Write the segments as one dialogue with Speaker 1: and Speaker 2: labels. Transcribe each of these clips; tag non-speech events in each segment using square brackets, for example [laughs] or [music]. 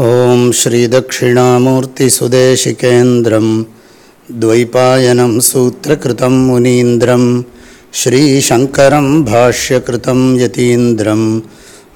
Speaker 1: ॐ श्रीदक्षिणामूर्तिसुदेशिकेन्द्रं द्वैपायनं सूत्रकृतं मुनीन्द्रं श्रीशङ्करं भाष्यकृतं यतीन्द्रं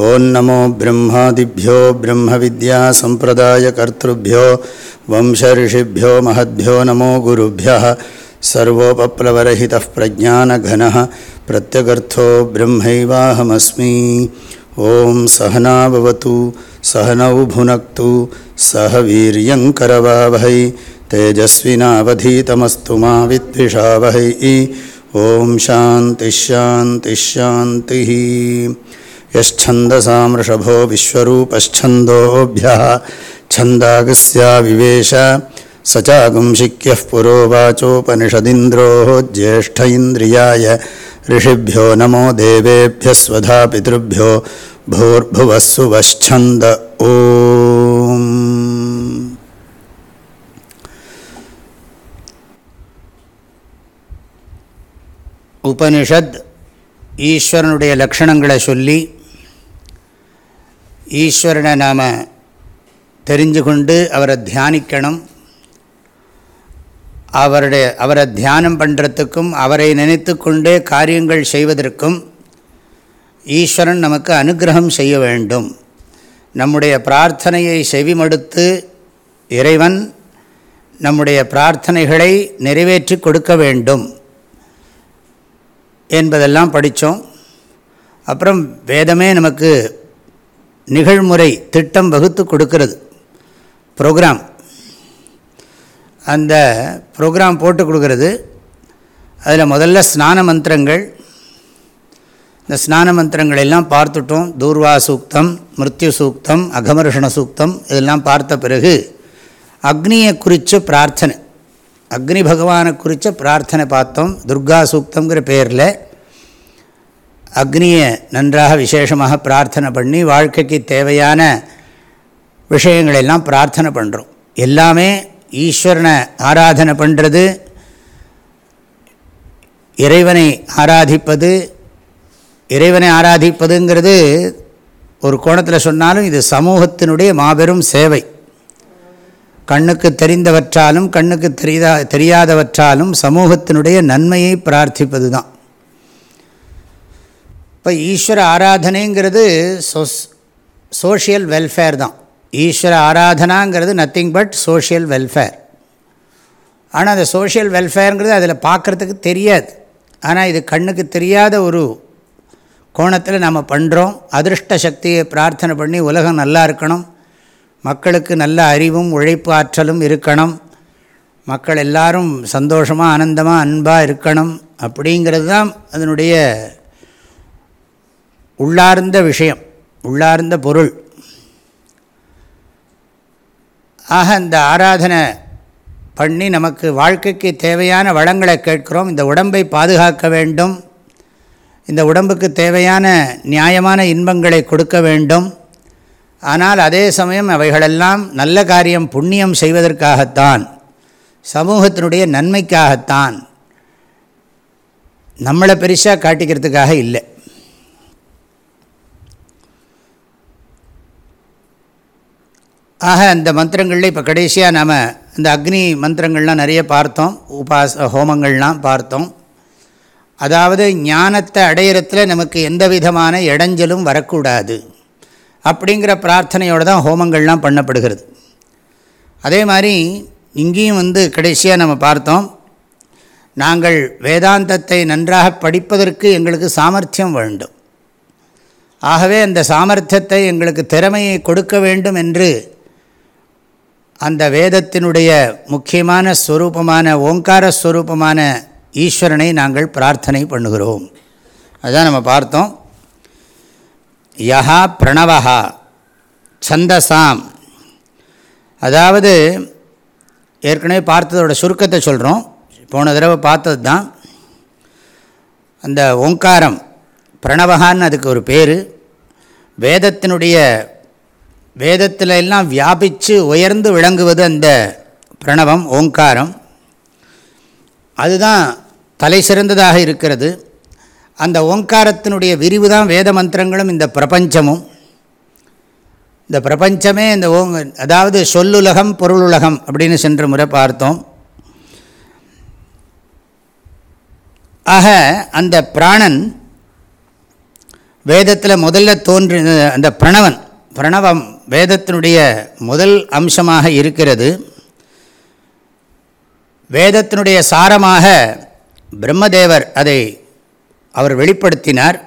Speaker 1: ॐ नमो ब्रह्मादिभ्यो ब्रह्मविद्यासम्प्रदायकर्तृभ्यो वंशऋषिभ्यो महद्भ्यो नमो गुरुभ्यः सर्वोपप्लवरहितः प्रज्ञानघनः प्रत्यगर्थो ब्रह्मैवाहमस्मि। ॐ सहनाववतु सहनौ भुनक्तु, सह वीर्यङ्करवावहै तेजस्विनावधीतमस्तु मा विद्विषावहै। ॐ शान्तिश्शान्तिश्शान्तिः यश्छन्दसामृषभो विश्वरूपश्छन्दोभ्यः छन्दागस्याविवेश स चागुंशिक्यः पुरोवाचोपनिषदिन्द्रोः ज्येष्ठ इन्द्रियाय ऋषिभ्यो नमो देवेभ्यः स्वधा पितृभ्यो भूर्भुवः सुवश्छन्द ॐ
Speaker 2: உபனிஷத் ஈஸ்வரனுடைய லக்ஷணங்களை சொல்லி ஈஸ்வரனை நாம் தெரிஞ்சு கொண்டு அவரை தியானிக்கணும். அவருடைய அவரை தியானம் பண்ணுறதுக்கும் அவரை நினைத்து கொண்டே காரியங்கள் செய்வதற்கும் ஈஸ்வரன் நமக்கு அனுகிரகம் செய்ய வேண்டும். நம்முடைய பிரார்த்தனையை செவிமடுத்து இறைவன் நம்முடைய பிரார்த்தனைகளை நிறைவேற்றி கொடுக்க வேண்டும் என்பதெல்லாம் படித்தோம். அப்புறம் வேதமே நமக்கு நிகழ்முறை திட்டம் வகுத்து கொடுக்கறது. ப்ரோக்ராம் அந்த ப்ரோக்ராம் போட்டு கொடுக்கறது. அதில் முதல்ல ஸ்நான மந்திரங்கள். இந்த ஸ்நான மந்திரங்கள் எல்லாம் பார்த்துட்டோம். தூர்வா சூக்தம் மிருத்யு சூக்தம் அகமர்ஷண சூக்தம் இதெல்லாம் பார்த்த பிறகு அக்னியை குறித்த பிரார்த்தனை. அக்னி பகவானை குறித்த பிரார்த்தனை பார்த்தோம். துர்கா சூக்தங்கிற பேரில் அக்னியை நன்றாக விசேஷமாக பிரார்த்தனை பண்ணி வாழ்க்கைக்கு தேவையான விஷயங்களெல்லாம் பிரார்த்தனை பண்ணுறோம் எல்லாமே ஈஸ்வரனை ஆராதனை பண்ணுறது இறைவனை ஆராதிப்பது இறைவனை ஆராதிப்பதுங்கிறது ஒரு கோணத்தில் சொன்னாலும் இது சமூகத்தினுடைய மாபெரும் சேவை. கண்ணுக்கு தெரிந்தவற்றாலும் கண்ணுக்கு தெரியா தெரியாதவற்றாலும் சமூகத்தினுடைய நன்மையை பிரார்த்திப்பது தான் இப்போ ஈஸ்வர ஆராதனைங்கிறது சொஸ் சோஷியல் வெல்ஃபேர் தான். ஈஸ்வர ஆராதனாங்கிறது நத்திங் பட் சோஷியல் வெல்ஃபேர் ஆனால் அந்த சோஷியல் வெல்ஃபேருங்கிறது அதில் பார்க்குறதுக்கு தெரியாது. ஆனால் இது கண்ணுக்கு தெரியாத ஒரு கோணத்தில் நம்ம பண்ணுறோம் அதிருஷ்ட சக்தியை பிரார்த்தனை பண்ணி உலகம் நல்லா இருக்கணும். மக்களுக்கு நல்ல அறிவும் உழைப்பு ஆற்றலும் இருக்கணும். மக்கள் எல்லாரும் சந்தோஷமாக ஆனந்தமாக அன்பாக இருக்கணும். அப்படிங்கிறது தான் அதனுடைய உள்ளார்ந்த விஷயம் உள்ளார்ந்த பொருள். ஆக இந்த ஆராதனை பண்ணி நமக்கு வாழ்க்கைக்கு தேவையான வளங்களை கேட்கிறோம். இந்த உடம்பை பாதுகாக்க வேண்டும். இந்த உடம்புக்கு தேவையான நியாயமான இன்பங்களை கொடுக்க வேண்டும். ஆனால் அதே சமயம் அவைகளெல்லாம் நல்ல காரியம் புண்ணியம் செய்வதற்காகத்தான் சமூகத்தினுடைய நன்மைக்காகத்தான் நம்மளை பெருசாக காட்டிக்கிறதுக்காக இல்லை. ஆக அந்த மந்திரங்களில் இப்போ கடைசியாக நாம் இந்த அக்னி மந்திரங்கள்லாம் நிறைய பார்த்தோம் உபாச ஹோமங்கள்லாம் பார்த்தோம். அதாவது ஞானத்தை அடையிறத்தில் நமக்கு எந்த விதமான இடைஞ்சலும் வரக்கூடாது. அப்படிங்கிற பிரார்த்தனையோடு தான் ஹோமங்கள்லாம் பண்ணப்படுகிறது. அதே மாதிரி இங்கேயும் வந்து கடைசியாக நம்ம பார்த்தோம் நாங்கள் வேதாந்தத்தை நன்றாக படிப்பதற்கு எங்களுக்கு சாமர்த்தியம் வேண்டும். ஆகவே அந்த சாமர்த்தியத்தை எங்களுக்கு திறமையை கொடுக்க வேண்டும் என்று அந்த வேதத்தினுடைய முக்கியமான ஸ்வரூபமான ஓங்கார ஸ்வரூபமான ஈஸ்வரனை நாங்கள் பிரார்த்தனை பண்ணுகிறோம். அதுதான் நம்ம பார்த்தோம். யஹா பிரணவஹா சந்தசாம். அதாவது ஏற்கனவே பார்த்ததோட சுருக்கத்தை சொல்கிறோம் போன தடவை பார்த்தது தான் அந்த ஓங்காரம் பிரணவகான்னு அதுக்கு ஒரு பேர். வேதத்தினுடைய வேதத்தில் எல்லாம் வியாபித்து உயர்ந்து விளங்குவது அந்த பிரணவம் ஓங்காரம். அதுதான் தலை சிறந்ததாக இருக்கிறது. அந்த ஓங்காரத்தினுடைய விரிவு தான் வேத மந்திரங்களும் இந்த பிரபஞ்சமும். இந்த பிரபஞ்சமே இந்த ஓங்க அதாவது சொல்லுலகம் பொருளுலகம் அப்படின்னு சென்ற முறை பார்த்தோம். ஆக அந்த பிராணன் வேதத்தில் முதல்ல தோன்றி அந்த பிரணவன் பிரணவம் வேதத்தினுடைய முதல் அம்சமாக இருக்கிறது. வேதத்தினுடைய சாரமாக பிரம்மதேவர் அதை அவர் வெளிப்படுத்தினார்.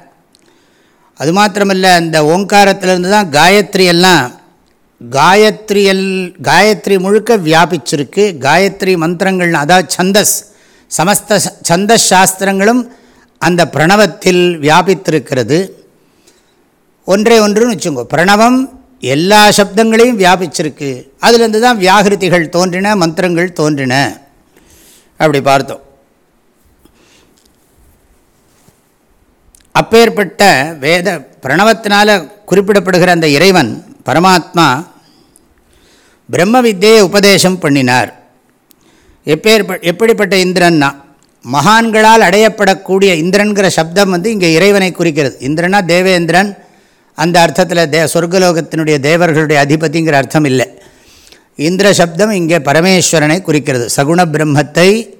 Speaker 2: அது மாத்திரமல்ல அந்த ஓங்காரத்திலிருந்து தான் காயத்ரி எல்லாம் காயத்ரி எல் காயத்ரி முழுக்க வியாபிச்சிருக்கு. காயத்ரி மந்திரங்கள் அதாவது சந்தஸ் சமஸ்த சந்தஸ் சாஸ்திரங்களும் அந்த பிரணவத்தில் வியாபித்திருக்கிறது. ஒன்றே ஒன்றுன்னு வச்சுங்கோ பிரணவம் எல்லா சப்தங்களையும் வியாபிச்சிருக்கு. அதுலேருந்து தான் வியாகிருதிகள் தோன்றின மந்திரங்கள் தோன்றின. அப்படி பார்த்தோம். அப்பேற்பட்ட வேத பிரணவத்தினால் குறிப்பிடப்படுகிற அந்த இறைவன் பரமாத்மா பிரம்ம வித்தியை உபதேசம் பண்ணினார். எப்பேற்ப எப்படிப்பட்ட இந்திரன்னா மகான்களால் அடையப்படக்கூடிய இந்திரன்கிற சப்தம் வந்து இங்கே இறைவனை குறிக்கிறது. இந்திரனா தேவேந்திரன் அந்த அர்த்தத்தில் தே சொர்க்கலோகத்தினுடைய தேவர்களுடைய அதிபதிங்கிற அர்த்தம் இல்லை. இந்திர சப்தம் இங்கே பரமேஸ்வரனை குறிக்கிறது. சகுண பிரம்மத்தை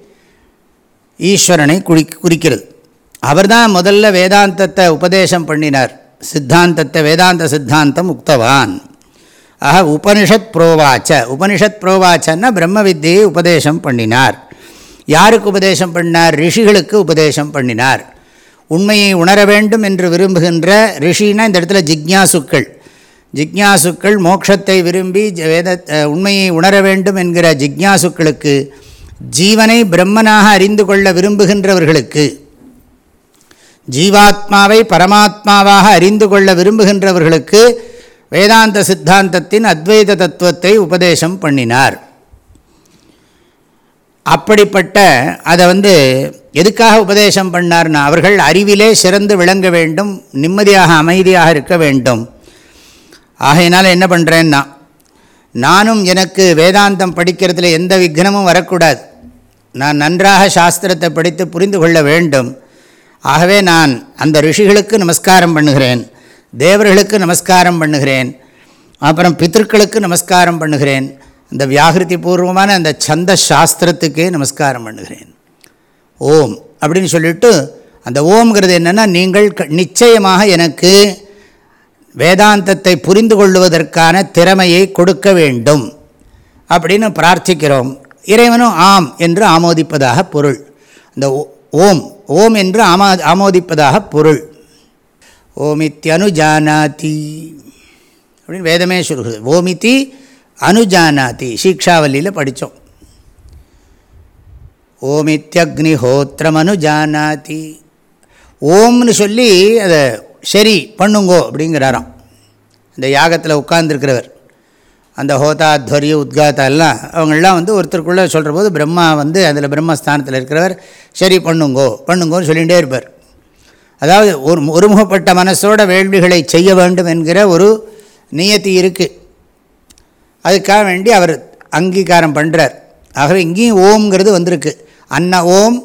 Speaker 2: ஈஸ்வரனை குறி குறிக்கிறது. அவர் தான் முதல்ல வேதாந்தத்தை உபதேசம் பண்ணினார். சித்தாந்தத்தை வேதாந்த சித்தாந்தம் உக்தவான். ஆக உபனிஷத் புரோவாச்ச. உபனிஷத் புரோவாச்சன்னா பிரம்ம வித்தியை உபதேசம் பண்ணினார். யாருக்கு உபதேசம் பண்ணார்? ரிஷிகளுக்கு உபதேசம் பண்ணினார். உண்மையை உணர வேண்டும் என்று விரும்புகின்ற ரிஷினா இந்த இடத்துல ஜிக்யாசுக்கள் ஜிக்யாசுக்கள் மோட்சத்தை விரும்பி வேத உண்மையை உணர வேண்டும் என்கிற ஜிக்யாசுக்களுக்கு ஜீவனை பிரம்மனாக அறிந்து கொள்ள விரும்புகின்றவர்களுக்கு ஜீவாத்மாவை பரமாத்மாவாக அறிந்து கொள்ள விரும்புகின்றவர்களுக்கு வேதாந்த சித்தாந்தத்தின் அத்வைத தத்துவத்தை உபதேசம் பண்ணினார். அப்படிப்பட்ட அதை வந்து எதுக்காக உபதேசம் பண்ணார்னா அவர்கள் அறிவிலே சிறந்து விளங்க வேண்டும் நிம்மதியாக அமைதியாக இருக்க வேண்டும். ஆகையினால் என்ன பண்ணுறேன்னா நானும் எனக்கு வேதாந்தம் படிக்கிறதுல எந்த விக்னமும் வரக்கூடாது. நான் நன்றாக சாஸ்திரத்தை படித்து புரிந்து கொள்ள வேண்டும். ஆகவே நான் அந்த ரிஷிகளுக்கு நமஸ்காரம் பண்ணுகிறேன் தேவர்களுக்கு நமஸ்காரம் பண்ணுகிறேன் அப்புறம் பித்திருக்களுக்கு நமஸ்காரம் பண்ணுகிறேன். இந்த வியாகிருதி பூர்வமான அந்த சந்த சாஸ்திரத்துக்கே நமஸ்காரம் பண்ணுகிறேன். ஓம் அப்படின்னு சொல்லிட்டு அந்த ஓம்ங்கிறது என்னென்னா நீங்கள் நிச்சயமாக எனக்கு வேதாந்தத்தை புரிந்து கொள்வதற்கான திறமையை கொடுக்க வேண்டும் அப்படின்னு பிரார்த்திக்கிறோம். இறைவனும் ஆம் என்று ஆமோதிப்பதாக பொருள். இந்த ஓம் ஓம் என்று ஆமா ஆமோதிப்பதாக பொருள். ஓமித்தி அனுஜானாதி அப்படின்னு வேதமே சொல்கிறது ஓமித்தி அனுஜானாதி சீக்ஷாவல்லியில் படித்தோம் ஓமித்யக்னிஹோத்திரம் அனுஜானாதி ஓம்னு சொல்லி அதை சரி பண்ணுங்கோ அப்படிங்கிறாராம். இந்த யாகத்தில் உட்கார்ந்துருக்கிறவர். அந்த ஹோதா துவரிய உத்காத்தா எல்லாம் அவங்களாம் வந்து ஒருத்தருக்குள்ளே சொல்கிற போது பிரம்மா வந்து அதில் பிரம்மஸ்தானத்தில் இருக்கிறவர் சரி பண்ணுங்கோ பண்ணுங்கோன்னு சொல்லிகிட்டே இருப்பார். அதாவது ஒரு ஒருமுகப்பட்ட மனசோட வேள்விகளை செய்ய வேண்டும் என்கிற ஒரு நியத்தி இருக்குது அதுக்காக வேண்டி அவர் அங்கீகாரம் பண்ணுறார் ஆகவே இங்கேயும் ஓம்ங்கிறது வந்திருக்கு. அன்ன ஓம்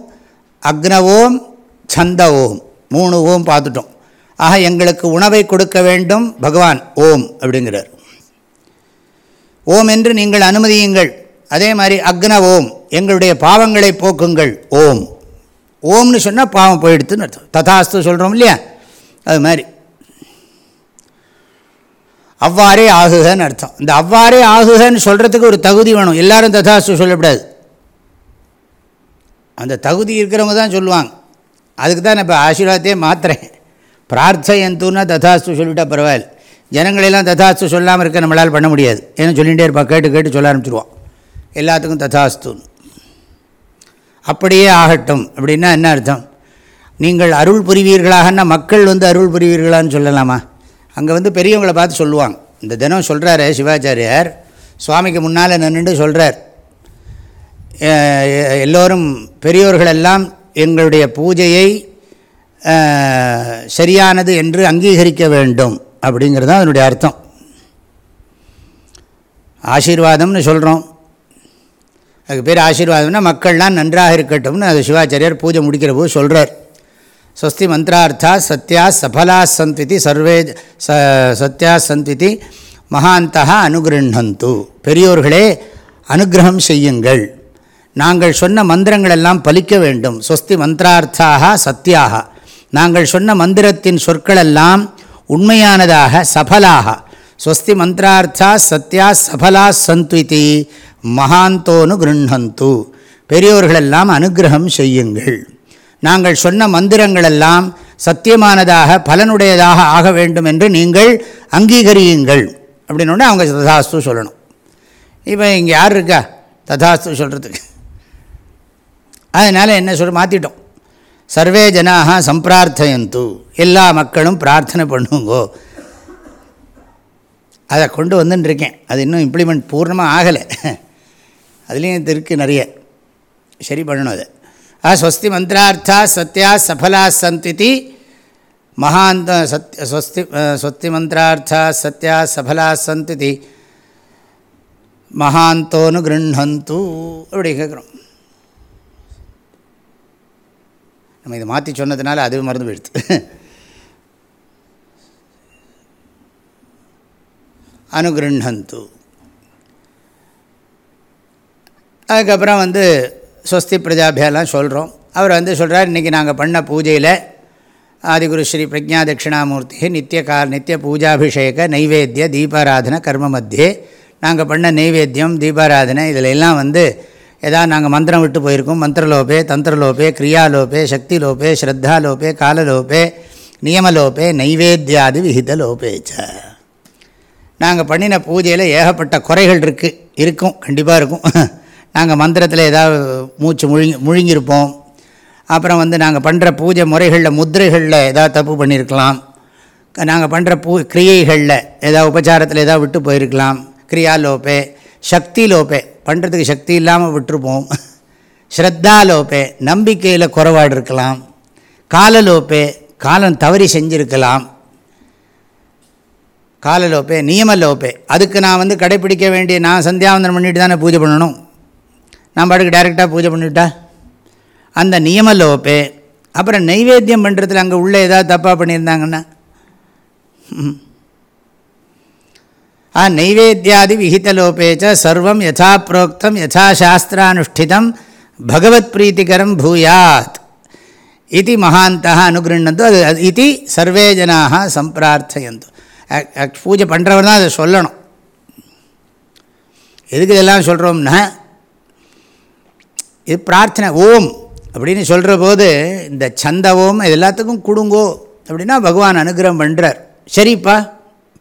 Speaker 2: அக்ன ஓம் சந்த ஓம். மூணு ஓம் பார்த்துட்டோம். ஆக எங்களுக்கு உணவை கொடுக்க வேண்டும் பகவான் ஓம் அப்படிங்கிறார். ஓம் என்று நீங்கள் அனுமதியுங்கள். அதே மாதிரி அக்ன ஓம் எங்களுடைய பாவங்களை போக்குங்கள். ஓம். ஓம்னு சொன்னால் பாவம் போயிடுத்துன்னு அர்த்தம். ததாஸ்து சொல்கிறோம் இல்லையா? அது மாதிரி. அவ்வாறே ஆகுகன்னு அர்த்தம். இந்த அவ்வாறே ஆகுகன்னு சொல்கிறதுக்கு ஒரு தகுதி வேணும். எல்லாரும் ததாஸ்து சொல்லக்கூடாது அந்த தகுதி இருக்கிறவங்க தான் சொல்லுவாங்க. அதுக்கு தான் நான் இப்போ ஆசீர்வாதத்தையே மாத்திரேன் பிரார்த்தயந்துன்னா ததாஸ்து சொல்லிட்டா பரவாயில்ல. ஜனங்களெல்லாம் ததாஸ்து சொல்லாமல் இருக்க நம்மளால் பண்ண முடியாது. ஏன்னா சொல்லிகிட்டே இருப்பா கேட்டு கேட்டு சொல்ல ஆரம்பிச்சிருவான் எல்லாத்துக்கும் ததாஸ்துன்னு. அப்படியே ஆகட்டும். அப்படின்னா என்ன அர்த்தம்? நீங்கள் அருள் புரிவீர்களாகன்னா மக்கள் வந்து அருள் புரிவீர்களான்னு சொல்லலாமா? அங்கே வந்து பெரியவங்களை பார்த்து சொல்லுவாங்க. இந்த தினம் சொல்கிறாரு சிவாச்சாரியார். சுவாமிக்கு முன்னால் நின்றுட்டு சொல்கிறார் எல்லோரும் பெரியோர்களெல்லாம் எங்களுடைய பூஜையை சரியானது என்று அங்கீகரிக்க வேண்டும் அப்படிங்கிறது தான் அதனுடைய அர்த்தம். ஆசீர்வாதம்னு சொல்கிறோம் அதுக்கு பேர் ஆசீர்வாதம்னா மக்கள்லாம் நன்றாக இருக்கட்டும்னு அது சிவாச்சாரியார் பூஜை முடிக்கிற போது சொல்கிறார் ஸ்வஸ்தி மந்திரார்த்தா சத்யா சஃபலா சந்த்விதி சர்வே ச சத்யா சந்த்விதி மகாந்தா அனுகிருண்ணந்து பெரியோர்களே அனுகிரகம் செய்யுங்கள். நாங்கள் சொன்ன மந்திரங்கள் எல்லாம் பலிக்க வேண்டும். ஸ்வஸ்தி மந்திரார்த்தாக சத்தியாக நாங்கள் சொன்ன மந்திரத்தின் சொற்களெல்லாம் உண்மையானதாக சபலாக. ஸ்வஸ்தி மந்திரார்த்தா சத்யா சபலா சந்த்விதி மகாந்தோனு கிருண்ணந்து பெரியோர்களெல்லாம் அனுகிரகம் செய்யுங்கள். நாங்கள் சொன்ன மந்திரங்களெல்லாம் சத்தியமானதாக பலனுடையதாக ஆக வேண்டும் என்று நீங்கள் அங்கீகரியுங்கள். அப்படின்னு அவங்க ததாஸ்து சொல்லணும். இப்போ இங்கே யார் இருக்கா? ததாஸ்து சொல்கிறதுக்கு அதனால் என்ன சொல்ல மாற்றிட்டோம் சர்வே ஜனாக சம்பிரார்த்தையந்து. எல்லா மக்களும் பிரார்த்தனை பண்ணுங்கோ. அதை கொண்டு வந்துட்டுருக்கேன் அது இன்னும் இம்ப்ளிமெண்ட் பூர்ணமாக ஆகலை. [laughs] அதுலேயும் இருக்குது நிறைய. சரி பண்ணணும் அதை. ஆ ஸ்வஸ்தி மந்திரார்த்தா சத்யா சஃபலா சந்திதி. மகாந்த சத்ய ஸ்வஸ்தி ஸ்வஸ்தி மந்திரார்த்தா சத்யா சஃபலா சந்திதி. மகாந்தோனு கிருண்ணந்து அப்படி கேட்குறோம். நம்ம இதை மாற்றி சொன்னதுனால அதுவும் மறந்து போயிடுது. அனுகிருண்ணந்து அதுக்கப்புறம் வந்து ஸ்வஸ்தி பிரஜாபியெல்லாம் சொல்கிறோம் அவர் வந்து சொல்கிறார் இன்றைக்கி நாங்கள் பண்ண பூஜையில் ஆதிகுரு ஸ்ரீ பிரஜா தட்சிணாமூர்த்தி நித்திய கால் நித்திய பூஜாபிஷேக நைவேத்திய தீபாராதனை கர்ம மத்தியே நாங்கள் பண்ண நைவேத்தியம் தீபாராதனை இதில் எல்லாம் வந்து ஏதாவது நாங்கள் மந்திரம் விட்டு போயிருக்கோம். மந்திரலோபே தந்திரலோபே கிரியாலோபே சக்திலோபே ஸ்ரத்தாலோபே காலலோபே நியமலோபே நைவேத்தியாதி விகித லோபேச்ச நாங்கள் பண்ணின பூஜையில் ஏகப்பட்ட குறைகள் இருக்குது இருக்கும் கண்டிப்பாக இருக்கும். [laughs] நாங்கள் மந்திரத்தில் ஏதாவது மூச்சு முழுங்கி முழுங்கியிருப்போம் அப்புறம் வந்து நாங்கள் பண்ணுற பூஜை முறைகளில் முத்திரைகளில் ஏதாவது தப்பு பண்ணியிருக்கலாம் நாங்கள் பண்ணுற பூ கிரியைகளில் ஏதாவது உபச்சாரத்தில் ஏதாவது விட்டு போயிருக்கலாம். கிரியாலோப்பே சக்தி லோப்பே பண்ணுறதுக்கு சக்தி இல்லாமல் விட்டுருப்போம். ஸ்ரத்தா லோப்பே நம்பிக்கையில் குறைபாடு இருக்கலாம் காலலோப்பே காலம் தவறி செஞ்சுருக்கலாம். காலலோப்பே நியமலோப்பே அதுக்கு நான் வந்து கடைப்பிடிக்க வேண்டிய நான் சந்தியாவந்தனம் பண்ணிட்டு தானே பூஜை பண்ணணும். நான் பாட்டுக்கு டைரெக்டாக பூஜை பண்ணிவிட்டா அந்த நியமலோப்பே அப்புறம் நைவேத்தியம் பண்ணுறதுல அங்கே உள்ளே ஏதாவது தப்பாக பண்ணியிருந்தாங்கன்னா? ஆ நைவேத்தியாதி விஹிதலோபேச்ச சர்வம் யதா புரோக்தம் யதா சாஸ்திரானுஷ்டிதம் பகவத் பிரீத்திகரம் பூயாத். இது மகாந்தா அனுகிருண்ணந்து அது இது சர்வே ஜனாக சம்பிரார்த்தையந்தோ பூஜை பண்ணுறவர் தான் அதை சொல்லணும். எதுக்கு இதெல்லாம் சொல்கிறோம்னா இது பிரார்த்தனை ஓம் அப்படின்னு சொல்கிற போது இந்த சந்த ஓம் இது எல்லாத்துக்கும் கொடுங்கோ அப்படின்னா பகவான் அனுகிரகம் பண்ணுறார் சரிப்பா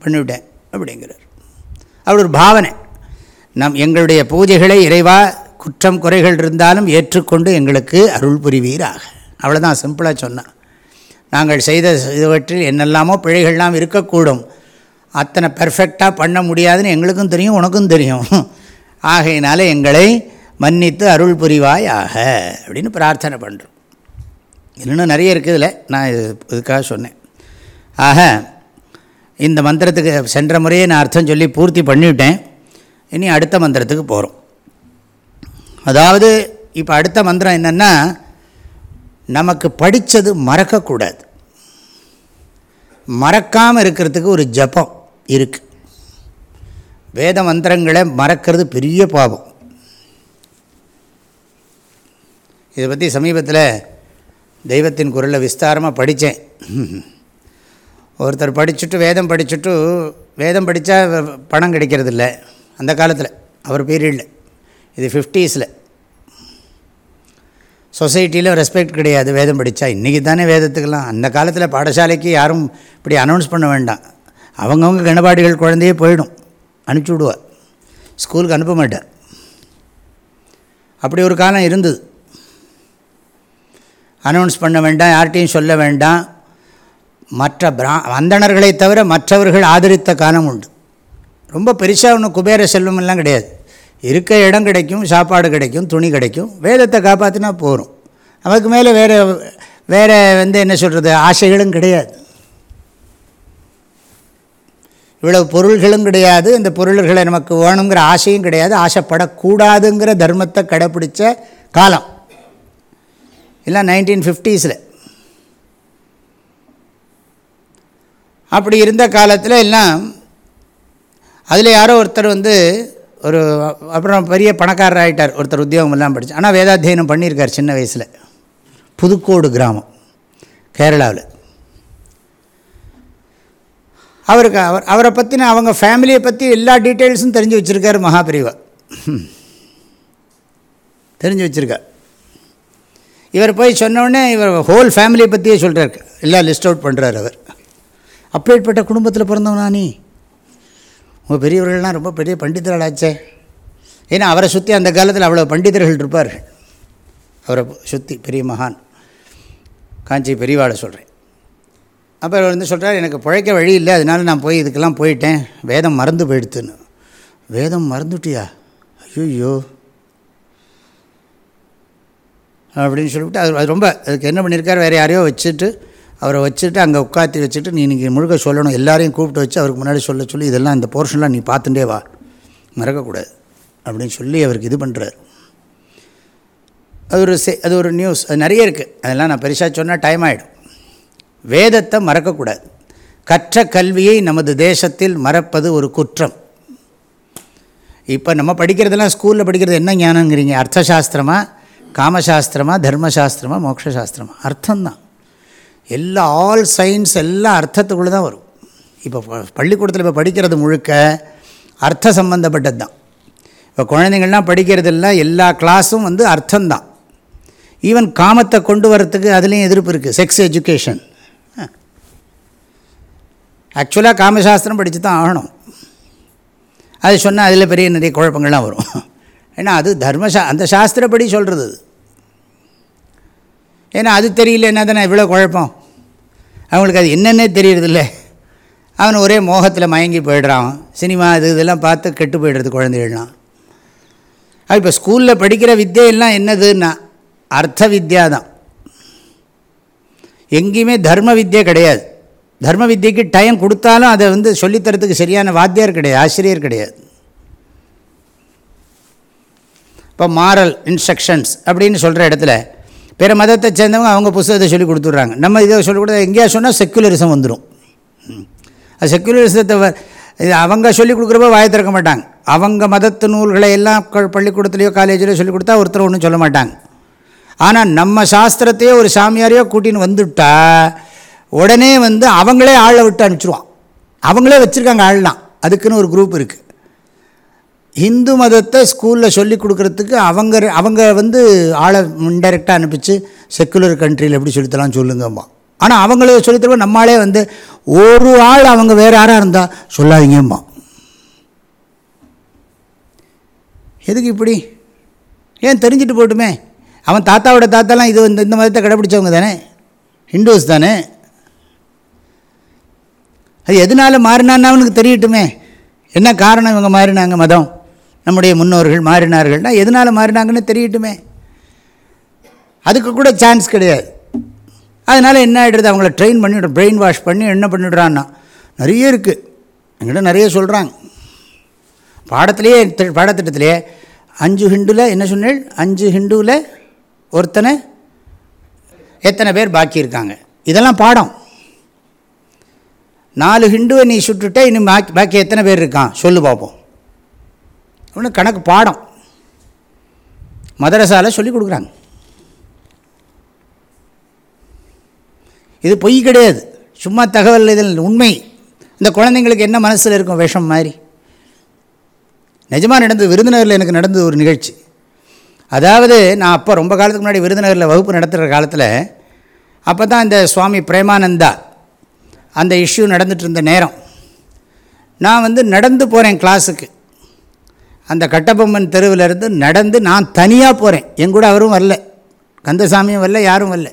Speaker 2: பண்ணிவிட்டேன் அப்படிங்கிறார். அப்படி ஒரு பாவனை. நம் எங்களுடைய பூஜைகளை இறைவா குற்றம் குறைகள் இருந்தாலும் ஏற்றுக்கொண்டு எங்களுக்கு அருள் புரிவீராக. அவ்வளோதான் சிம்பிளாக சொன்னான் நாங்கள் செய்த இதுவற்றில் என்னெல்லாமோ பிழைகள்லாம் இருக்கக்கூடும். அத்தனை பர்ஃபெக்டாக பண்ண முடியாதுன்னு எங்களுக்கும் தெரியும் உனக்கும் தெரியும். ஆகையினால எங்களை மன்னித்து அருள் புரிவாய் ஆக அப்படின்னு பிரார்த்தனை பண்ணுறோம் இன்னும் நிறைய இருக்குது இதில். நான் இது இதுக்காக சொன்னேன். ஆக இந்த மந்திரத்துக்கு சென்ற முறையே நான் அர்த்தம் சொல்லி பூர்த்தி பண்ணிவிட்டேன். இனி அடுத்த மந்திரத்துக்கு போகிறோம் அதாவது இப்போ அடுத்த மந்திரம் என்னென்னா நமக்கு படித்தது மறக்கக்கூடாது. மறக்காமல் இருக்கிறதுக்கு ஒரு ஜபம் இருக்குது வேத மந்திரங்களை மறக்கிறது பெரிய பாவம். இதை பற்றி சமீபத்தில் தெய்வத்தின் குரலில் விஸ்தாரமாக படித்தேன் ஒருத்தர் படிச்சுட்டு வேதம் படிச்சுட்டு வேதம் படித்தா பணம் கிடைக்கிறதில்ல. அந்த காலத்தில். அவர் பீரியடில். இது ஃபிஃப்டீஸில் சொசைட்டியில் ரெஸ்பெக்ட் கிடையாது வேதம் படித்தா இன்றைக்கி தானே வேதத்துக்கெல்லாம். அந்த காலத்தில் பாடசாலைக்கு யாரும் இப்படி அனௌன்ஸ் பண்ண வேண்டாம். அவங்கவுங்க கணபாடிகள் குழந்தையே போயிடும். அனுப்பிச்சி விடுவார். ஸ்கூலுக்கு அனுப்ப மாட்டார். அப்படி ஒரு காலம் இருந்தது. அனௌன்ஸ் பண்ண வேண்டாம் யார்கிட்டையும் சொல்ல வேண்டாம். மற்ற பிரா வந்தனர்களை தவிர மற்றவர்கள் ஆதரித்த காலம் உண்டு. ரொம்ப பெருசாக ஒன்றும் குபேர செல்வமெல்லாம் கிடையாது. இருக்க இடம் கிடைக்கும் சாப்பாடு கிடைக்கும் துணி கிடைக்கும் வேதத்தை காப்பாற்றினா போகும் நமக்கு மேலே வேறு வேறு வந்து என்ன சொல்கிறது ஆசைகளும் கிடையாது. இவ்வளவு பொருள்களும் கிடையாது. இந்த பொருள்களை நமக்கு வேணுங்கிற ஆசையும் கிடையாது. ஆசைப்படக்கூடாதுங்கிற தர்மத்தை கடைப்பிடிச்ச காலம். இல்லை நைன்டீன் ஃபிஃப்டீஸில் அப்படி இருந்த காலத்தில் எல்லாம் அதில் யாரோ ஒருத்தர் வந்து ஒரு அப்புறம் பெரிய பணக்காரர் ஆகிட்டார் ஒருத்தர் உத்தியோகம் எல்லாம் படிச்சு ஆனால் வேதாத்தியனம் பண்ணியிருக்கார் சின்ன வயசில். புதுக்கோடு கிராமம் கேரளாவில். அவருக்கு அவர் அவரை பற்றின அவங்க ஃபேமிலியை பற்றி எல்லா டீட்டெயில்ஸும் தெரிஞ்சு வச்சுருக்கார் மகாபிரிவா. தெரிஞ்சு வச்சுருக்கார். இவர் போய் சொன்னோடனே இவர் ஹோல் ஃபேமிலியை பற்றியே சொல்கிறார் எல்லாம் லிஸ்ட் அவுட் பண்ணுறார் அவர். அப்பேற்பட்ட குடும்பத்தில் பிறந்தவனா நீ? உங்கள் பெரியவர்கள்லாம் ரொம்ப பெரிய பண்டிதர்களாச்சே ஏன்னா அவரை சுற்றி அந்த காலத்தில் அவ்வளோ பண்டிதர்கள் இருப்பார். அவரை சுற்றி பெரிய மகான். காஞ்சி பெரியவாளை சொல்கிறேன் அப்போ அவர் வந்து சொல்கிறார் எனக்கு பிழைக்க வழி இல்லை அதனால நான் போய் இதுக்கெல்லாம் போயிட்டேன். வேதம் மறந்து போயிடுத்துன்னு. வேதம் மறந்துட்டியா? ஐயோ அப்படின்னு சொல்லிவிட்டு அது அது ரொம்ப அதுக்கு என்ன பண்ணியிருக்காரு வேறு யாரையோ வச்சுட்டு அவரை வச்சுட்டு அங்கே உட்காத்தி வச்சுட்டு நீ இன்றைக்கி முழுக்க சொல்லணும் எல்லாரையும் கூப்பிட்டு வச்சு அவருக்கு முன்னாடி சொல்ல சொல்லி இதெல்லாம் இந்த போர்ஷன்லாம் நீ பார்த்துட்டே வா மறக்கக்கூடாது அப்படின்னு சொல்லி அவருக்கு இது பண்ணுறார் அது ஒரு செ அது ஒரு நியூஸ் அது நிறைய இருக்குது அதெல்லாம் நான் பெருசாக சொன்னால் டைம் ஆகிடும் வேதத்தை மறக்கக்கூடாது. கற்ற கல்வியை நமது தேசத்தில் மறப்பது ஒரு குற்றம். இப்போ நம்ம படிக்கிறதெல்லாம் ஸ்கூலில் படிக்கிறது என்ன ஞானங்கிறீங்க? அர்த்தசாஸ்திரமாக காமசாஸ்திரமா தர்மசாஸ்திரமா மோக்ஷாஸ்திரமா அர்த்தம்தான். எல்லா ஆல் சயின்ஸ் எல்லாம் அர்த்தத்துக்குள்ளே தான் வரும். இப்போ பள்ளிக்கூடத்தில் இப்போ படிக்கிறது முழுக்க அர்த்த சம்பந்தப்பட்டது தான் இப்போ குழந்தைங்கள்லாம் படிக்கிறதெல்லாம் எல்லா கிளாஸும் வந்து அர்த்தம்தான். ஈவன் காமத்தை கொண்டு வரத்துக்கு அதுலேயும் எதிர்ப்பு இருக்குது செக்ஸ் எஜுகேஷன் ஆக்சுவலாக காமசாஸ்திரம் படித்து தான் ஆகணும். அது சொன்னால் அதில் பெரிய நிறைய குழப்பங்கள்லாம் வரும். ஏன்னா அது தர்மசா அந்த சாஸ்திரப்படி சொல்கிறது ஏன்னா அது தெரியலன்னா தானே இவ்வளோ குழப்பம். அவங்களுக்கு அது என்னென்னே தெரியறதில்ல. அவன் ஒரே மோகத்தில் மயங்கி போயிடுறான். சினிமா இது இதெல்லாம் பார்த்து கெட்டு போயிடுறது குழந்தைகள்லாம். அது இப்போ ஸ்கூலில் படிக்கிற வித்தியெல்லாம் என்னதுன்னா அர்த்த வித்யா தான். எங்கேயுமே தர்ம வித்யை கிடையாது. தர்ம வித்தியக்கு டைம் கொடுத்தாலும் அதை வந்து சொல்லித்தரத்துக்கு சரியான வாத்தியார் கிடையாது ஆசிரியர் கிடையாது. இப்போ மாரல் இன்ஸ்ட்ரக்ஷன்ஸ் அப்படின்னு சொல்கிற இடத்துல பிற மதத்தை சேர்ந்தவங்க அவங்க புஸ்தகத்தை சொல்லி கொடுத்துட்றாங்க. நம்ம இதை சொல்லி கொடுத்தா எங்கேயா சொன்னால் செக்குலரிசம் வந்துடும் அது செக்குலரிசத்தை இது அவங்க சொல்லிக் கொடுக்குறப்ப வாய திறக்க மாட்டாங்க. அவங்க மதத்து நூல்களை எல்லாம் பள்ளிக்கூடத்துலேயோ காலேஜ்லேயோ சொல்லிக் கொடுத்தா ஒருத்தர் ஒன்றும் சொல்ல மாட்டாங்க. ஆனால் நம்ம சாஸ்திரத்தையோ ஒரு சாமியாரையோ கூட்டின்னு வந்துவிட்டா உடனே வந்து அவங்களே ஆளை விட்டு அனுப்பிச்சிடுவான் அவங்களே வச்சுருக்காங்க ஆள்லாம் அதுக்குன்னு ஒரு குரூப் இருக்குது ஹிந்து மதத்தை ஸ்கூலில் சொல்லி கொடுக்குறதுக்கு அவங்க அவங்க வந்து ஆளை இன்டைரக்டாக அனுப்பிச்சு செக்குலர் கண்ட்ரியில் எப்படி சொல்லித்தரலாம் சொல்லுங்கம்மா. ஆனால் அவங்கள சொல்லித்தருவோம் நம்மளே வந்து ஒரு ஆள் அவங்க வேறு யாராக இருந்தால் சொல்லாதீங்கம்மா. எதுக்கு இப்படி? ஏன் தெரிஞ்சுட்டு போட்டுமே? அவன் தாத்தாவோட தாத்தாலாம் இது இந்த இந்த மதத்தை கடைப்பிடிச்சவங்க தானே? ஹிந்துஸ் தானே? அது எதனால் மாறினான்னு அவனுக்கு தெரியட்டுமே. என்ன காரணம் இவங்க மாறினாங்க மதம்? நம்முடைய முன்னோர்கள் மாறினார்கள்னால் எதனால் மாறினாங்கன்னு தெரியட்டுமே. அதுக்கு கூட சான்ஸ் கிடையாது. அதனால் என்ன ஆகிடுது அவங்கள ட்ரெயின் பண்ணிவிடும் பிரெயின் வாஷ் பண்ணி என்ன பண்ணிடுறான்னா நிறைய இருக்குது எங்கிட்ட நிறைய சொல்கிறாங்க பாடத்திலேயே பாடத்திட்டத்திலே அஞ்சு ஹிண்டுவில் என்ன சொன்னேன் அஞ்சு ஹிண்டுவில் ஒருத்தனை எத்தனை பேர் பாக்கி இருக்காங்க? இதெல்லாம் பாடம். நாலு ஹிண்டுவை நீ சுட்டுட்டே இன்னும் பாக்கி பாக்கி எத்தனை பேர் இருக்கான்? சொல்லு பார்ப்போம் ஒன்று கணக்கு பாடம். மதரசாவில் சொல்லி கொடுக்குறாங்க. இது பொய் கிடையாது. சும்மா தகவல் இதில் உண்மை. இந்த குழந்தைங்களுக்கு என்ன மனசில் இருக்கும் விஷம் மாதிரி? நிஜமாக நடந்தது விருதுநகரில் எனக்கு நடந்தது ஒரு நிகழ்ச்சி. அதாவது நான் அப்போ ரொம்ப காலத்துக்கு முன்னாடி விருதுநகரில் வகுப்பு நடத்துகிற காலத்தில் அப்போ தான் இந்த சுவாமி பிரேமானந்தா அந்த இஷ்யூ நடந்துகிட்ருந்த இருந்த நேரம். நான் வந்து நடந்து போகிறேன் கிளாஸுக்கு அந்த கட்டபொம்மன் தெருவிலேருந்து நடந்து நான் தனியாக போகிறேன் என் கூட அவரும் வரல. கந்தசாமியும் வரல யாரும் வரல.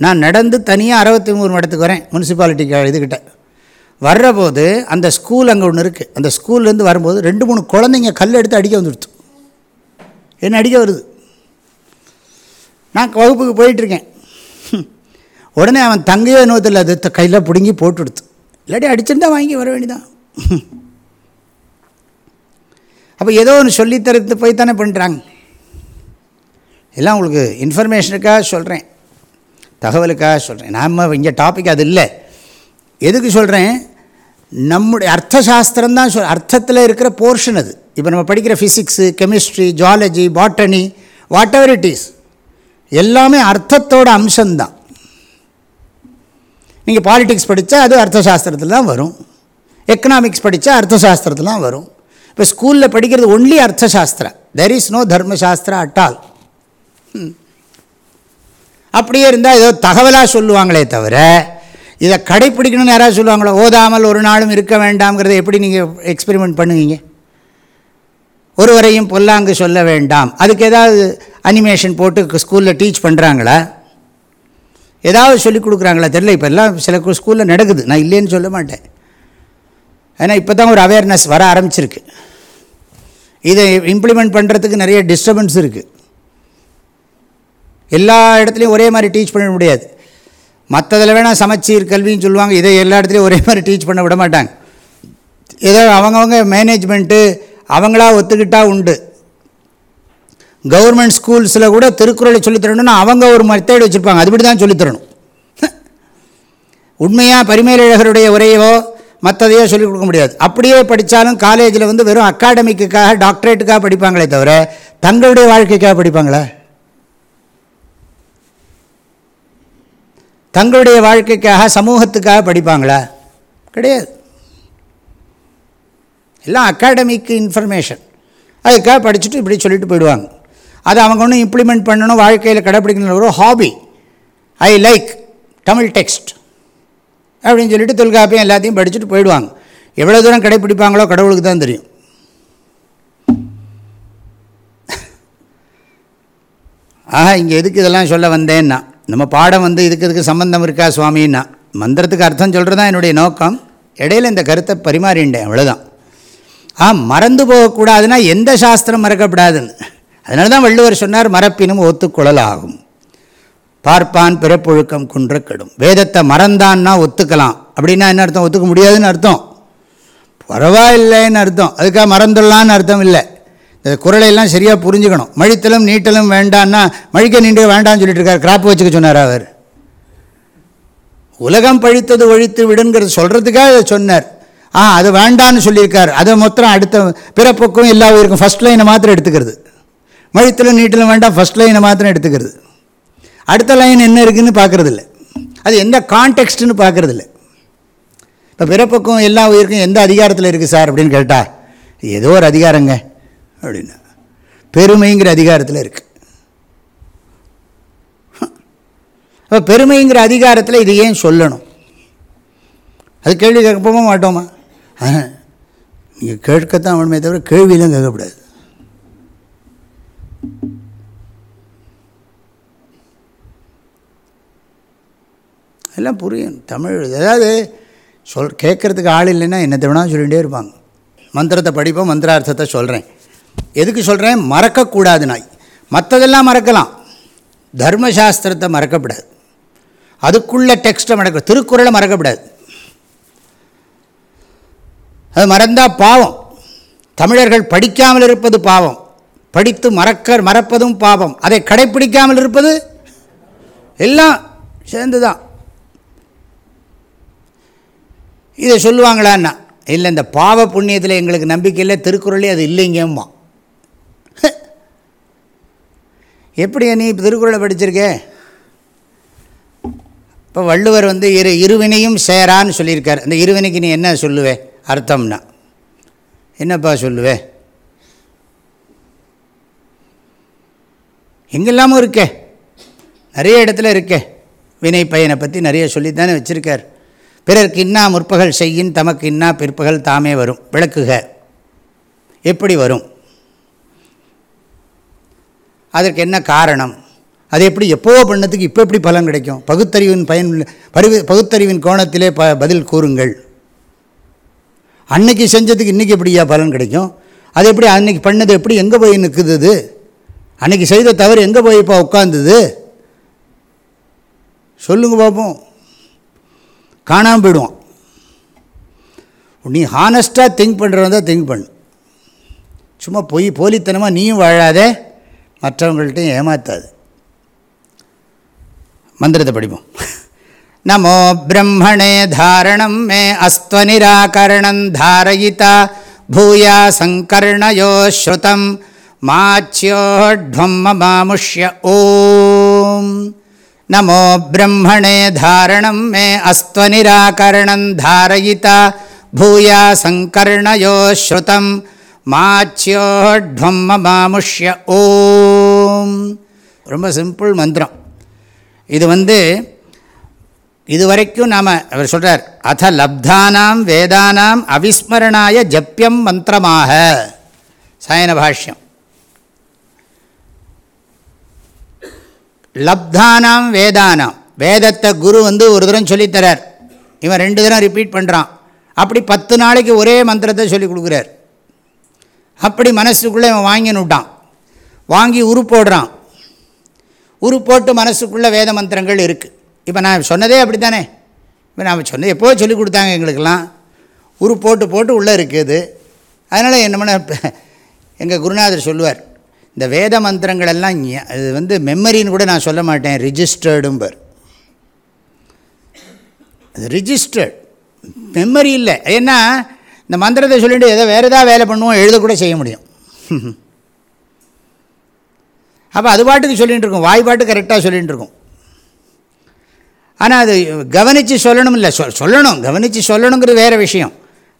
Speaker 2: நான் நடந்து தனியாக அறுபத்தி மூணு இடத்துக்கு வரேன் முனிசிபாலிட்டிக்கு இதுக்கிட்ட வர்ற போது அந்த ஸ்கூல் அங்கே ஒன்று இருக்குது அந்த ஸ்கூல்லேருந்து வரும்போது ரெண்டு மூணு குழந்தைங்க கல் எடுத்து அடிக்க வந்துடுச்சு. என்ன அடிக்க வருது? நான் வகுப்புக்கு போயிட்டுருக்கேன் [laughs] உடனே அவன் தங்கையோ நோத்தில் அது கையில் பிடுங்கி போட்டு கொடுத்து இல்லாட்டி அடிச்சிருந்தா வாங்கி வர வேண்டிதான் [laughs] அப்போ ஏதோ ஒன்று சொல்லித்தரத்து போய் தானே பண்ணுறாங்க எல்லாம் உங்களுக்கு இன்ஃபர்மேஷனுக்காக சொல்கிறேன் தகவலுக்காக சொல்கிறேன் நாம் இங்கே டாபிக் அது இல்லை. எதுக்கு சொல்கிறேன் நம்முடைய அர்த்தசாஸ்திரம் தான் சொல் அர்த்தத்தில் இருக்கிற போர்ஷன் அது. இப்போ நம்ம படிக்கிற physics chemistry zoology botany whatever it is எல்லாமே அர்த்தத்தோட அம்சம்தான். நீங்கள் பாலிட்டிக்ஸ் படித்தா அது அர்த்தசாஸ்திரத்தில் தான் வரும். எக்கனாமிக்ஸ் படித்தா அர்த்தசாஸ்திரத்தில் தான் வரும். இப்போ ஸ்கூலில் படிக்கிறது only arthashastra there is no dharmashastra at அப்படியே இருந்தால் ஏதோ தகவலாக சொல்லுவாங்களே தவிர இதை கடைப்பிடிக்கணும்னு யாராவது சொல்லுவாங்களோ? ஓதாமல் ஒரு நாளும் இருக்க வேண்டாம்ங்கிறத எப்படி நீங்கள் எக்ஸ்பெரிமெண்ட் பண்ணுவீங்க? ஒருவரையும் பொல்லாங்கு சொல்ல வேண்டாம். அதுக்கு ஏதாவது அனிமேஷன் போட்டு ஸ்கூலில் டீச் பண்ணுறாங்களா ஏதாவது சொல்லிக் கொடுக்குறாங்களா? தெரியல. இப்போ எல்லாம் சில ஸ்கூலில் நடக்குது. நான் இல்லைன்னு சொல்ல மாட்டேன். ஏன்னா இப்போ தான் ஒரு அவேர்னஸ் வர ஆரம்பிச்சிருக்கு. இதை இம்ப்ளிமெண்ட் பண்ணுறதுக்கு நிறைய டிஸ்டர்பன்ஸ் இருக்குது எல்லா இடத்துலையும் ஒரே மாதிரி டீச் பண்ண முடியாது. மற்றதில் வேணால் சமச்சீர் கல்வின்னு சொல்லுவாங்க இதை எல்லா இடத்துலையும் ஒரே மாதிரி டீச் பண்ண விட மாட்டாங்க. ஏதோ அவங்கவுங்க மேனேஜ்மெண்ட்டு அவங்களா ஒத்துக்கிட்டா உண்டு. கவர்மெண்ட் ஸ்கூல்ஸில் கூட திருக்குறளை சொல்லித்தரணும்னா அவங்க ஒரு மெத்தேடு வச்சுருப்பாங்க அதுபடி தான் சொல்லித்தரணும் உண்மையாக பரிமேலழகருடைய உரையவோ மற்றதையே சொல்லிக் கொடுக்க முடியாது. அப்படியே படித்தாலும் காலேஜில் வந்து வெறும் அகாடமிக்குக்காக டாக்டரேட்டுக்காக படிப்பாங்களே தவிர தங்களுடைய வாழ்க்கைக்காக படிப்பாங்களா? தங்களுடைய வாழ்க்கைக்காக சமூகத்துக்காக படிப்பாங்களா? கிடையாது. எல்லாம் அகாடமிக் இன்ஃபர்மேஷன் அதுக்காக படிச்சுட்டு இப்படி சொல்லிட்டு போயிடுவாங்க. அதை அவங்க ஒன்றும் இம்ப்ளிமெண்ட் பண்ணணும் வாழ்க்கையில் கடைப்பிடிக்கணும் ஒரு hobby I like Tamil text அப்படின்னு சொல்லிட்டு தொல்காப்பியம் எல்லாத்தையும் படிச்சுட்டு போயிடுவாங்க. எவ்வளோ தூரம் கடைப்பிடிப்பாங்களோ கடவுளுக்கு தான் தெரியும். ஆஹா இங்கே எதுக்கு இதெல்லாம் சொல்ல வந்தேன்னா நம்ம பாடம் வந்து இதுக்கு இதுக்கு சம்பந்தம் இருக்கா சுவாமின்னா மந்திரத்துக்கு அர்த்தம் சொல்கிறது தான் என்னுடைய நோக்கம். இடையில இந்த கருத்தை பரிமாறிண்டேன் அவ்வளோதான் ஆ மறந்து போகக்கூடாதுன்னா எந்த சாஸ்திரம் மறக்கப்படாதுன்னு. அதனால தான் வள்ளுவர் சொன்னார் மறப்பினும் ஒத்துக்குழலாகும் பார்ப்பான் பிறப்பொழுக்கம் குன்ற கெடும் வேதத்தை மறந்தான்னா ஒத்துக்கலாம். அப்படின்னா என்ன அர்த்தம்? ஒத்துக்க முடியாதுன்னு அர்த்தம். பரவாயில்லைன்னு அர்த்தம். அதுக்காக மறந்துடலான்னு அர்த்தம் இல்லை. இந்த குரலையெல்லாம் சரியாக புரிஞ்சுக்கணும். மழித்தலும் நீட்டலும் வேண்டான்னா மழிக்க நீண்டே வேண்டாம்னு சொல்லிட்டு இருக்கார். கிராப் வச்சுக்க சொன்னார் அவர். உலகம் பழித்தது ஒழித்து விடுங்கிறது சொல்கிறதுக்காக அதை சொன்னார். ஆ அது வேண்டான்னு சொல்லியிருக்கார். அதை மொத்தம் அடுத்த பிறப்புக்கும் எல்லா உயிருக்கும் ஃபஸ்ட் லைனை மாத்திரம் எடுத்துக்கிறது. மழித்தலும் நீட்டலும் வேண்டாம் ஃபஸ்ட் லைனை மாத்திரம் எடுத்துக்கிறது. அடுத்த லைன் என்ன இருக்குதுன்னு பார்க்குறதில்ல. அது எந்த கான்டெக்ஸ்ட்டுன்னு பார்க்குறதில்ல. இப்போ பிறப்புக்கும் எல்லா உயிருக்கும் எந்த அதிகாரத்தில் இருக்குது சார் அப்படின்னு கேட்டால் ஏதோ ஒரு அதிகாரங்க அப்படின்னா பெருமைங்கிற அதிகாரத்தில் இருக்குது அப்போ பெருமைங்கிற அதிகாரத்தில் இது ஏன் சொல்லணும்? அது கேள்வி கேட்க போக மாட்டோமா? நீங்கள் கேட்கத்தான் வேணுமே தவிர கேள்வியெல்லாம் கேட்கக்கூடாது. எல்லாம் புரியும். தமிழ் அதாவது சொல் கேட்குறதுக்கு ஆள் இல்லைன்னா என்ன வேணாலும் சொல்லிகிட்டே இருப்பாங்க. மந்திரத்தை படிப்போம் மந்திரார்த்தத்தை சொல்கிறேன் எதுக்கு சொல்கிறேன் மறக்கக்கூடாது நாய் மற்றதெல்லாம் மறக்கலாம். தர்மசாஸ்திரத்தை மறக்கப்படாது. அதுக்குள்ள டெக்ஸ்ட்டை மறக்க திருக்குறளை மறக்கப்படாது. அது மறந்தால் பாவம். தமிழர்கள் படிக்காமல் இருப்பது பாவம். படித்து மறக்க மறப்பதும் பாவம். அதை கடைப்பிடிக்காமல் இருப்பது எல்லாம் சேர்ந்து தான் இதை சொல்லுவாங்களான்னா இல்லை இந்த பாவ புண்ணியத்தில் எங்களுக்கு நம்பிக்கை இல்லை திருக்குறளே அது இல்லைங்கம்மா. எப்படி நீ இப்போ திருக்குறளை படிச்சிருக்க? இப்போ வள்ளுவர் வந்து இரு இருவினையும் சேரான்னு சொல்லியிருக்கார். அந்த இருவினைக்கு நீ என்ன சொல்லுவே? அர்த்தம்னா. என்னப்பா சொல்லுவே? எங்கெல்லாமும் இருக்கே. நிறைய இடத்துல இருக்கே. வினை பயனை பற்றி நிறைய சொல்லித்தானே வச்சுருக்கார். பிறர்க்கு இன்னா முற்பகல் செய்யின் தமக்கு இன்னா பிற்பகல் தாமே வரும். விளக்குக. எப்படி வரும்? அதற்கு என்ன காரணம்? அது எப்படி எப்போவோ பண்ணதுக்கு இப்போ எப்படி பலன் கிடைக்கும்? பகுத்தறிவின் பயன் பருவி பகுத்தறிவின் கோணத்திலே ப பதில் கூறுங்கள். அன்னைக்கு செஞ்சதுக்கு இன்றைக்கி எப்படியா பலன் கிடைக்கும்? அது எப்படி அன்னைக்கு பண்ணது எப்படி எங்கே போய் நிற்குது அது அன்னைக்கு செய்த தவறு எங்கே போய் இப்போ உட்காந்துது சொல்லுங்க பார்ப்போம் காணாமல் போயிடுவோம் நீ ஹானஸ்ட்டாக திங்க் பண்ணுறவன் தான் திங்க் பண்ணு. சும்மா பொய் போலித்தனமாக நீயும் வாழாதே மற்றவங்கள்ட்டையும் ஏமாத்தாது. மந்திரத்தை படிப்போம். நமோ பிரம்மணே தாரணம் மே அஸ்வநிராகரணம் தாரயிதா பூயா சங்கர்ணயோ ஸ்ருதம். மாச்சியோட்வம் மாமுஷ்ய ஓம். நமோ பிரம்மணே தாரணம் மே அஸ்வநிராகரணம் தாரயிதா பூயா சங்கர்ணயோ ஸ்ருதம் மாச்சியோட்வம் மாமுஷ்ய ஓம். ரொம்ப சிம்பிள் மந்திரம். இது வந்து இதுவரைக்கும் நாம் அவர் சொல்கிறார் அத லப்தானாம் வேதானாம் அவிஸ்மரணாய ஜப்பியம் மந்திரமாக. சாயன பாஷ்யம். லப்தானாம் வேதானாம். வேதத்தை குரு வந்து ஒரு தரம் சொல்லித்தரார் இவன் ரெண்டு தரம் ரிப்பீட் பண்ணுறான் அப்படி பத்து நாளைக்கு ஒரே மந்திரத்தை சொல்லி கொடுக்குறார். அப்படி மனசுக்குள்ளே இவன் வாங்கினுட்டான் வாங்கி உரு போடுறான். உரு போட்டு மனசுக்குள்ளே வேத மந்திரங்கள் இருக்குது இப்போ நான் சொன்னதே அப்படி தானே இப்போ நான் சொன்னது எப்போ சொல்லி கொடுத்தாங்க எங்களுக்கெல்லாம்? உரு போட்டு போட்டு உள்ளே இருக்குது. அதனால் என்ன பண்ண எங்கள் குருநாதர் சொல்லுவார் இந்த வேத மந்திரங்கள் எல்லாம் அது வந்து மெமரின்னு கூட நான் சொல்ல மாட்டேன். ரிஜிஸ்டர்டும்பர் அது ரிஜிஸ்டர்ட் மெமரி இல்லை. ஏன்னா இந்த மந்திரத்தை சொல்லிட்டு ஏதோ வேறு ஏதாவது வேலை பண்ணுவோம் எழுதக்கூட செய்ய முடியும். [laughs] அப்போ அது பாட்டுக்கு சொல்லிகிட்டு இருக்கும். வாய் பாட்டு கரெக்டாக சொல்லிகிட்டு இருக்கும். ஆனால் அது கவனித்து சொல்லணும் இல்லை சொ சொல்லணும். கவனித்து சொல்லணுங்கிறது வேறு விஷயம்.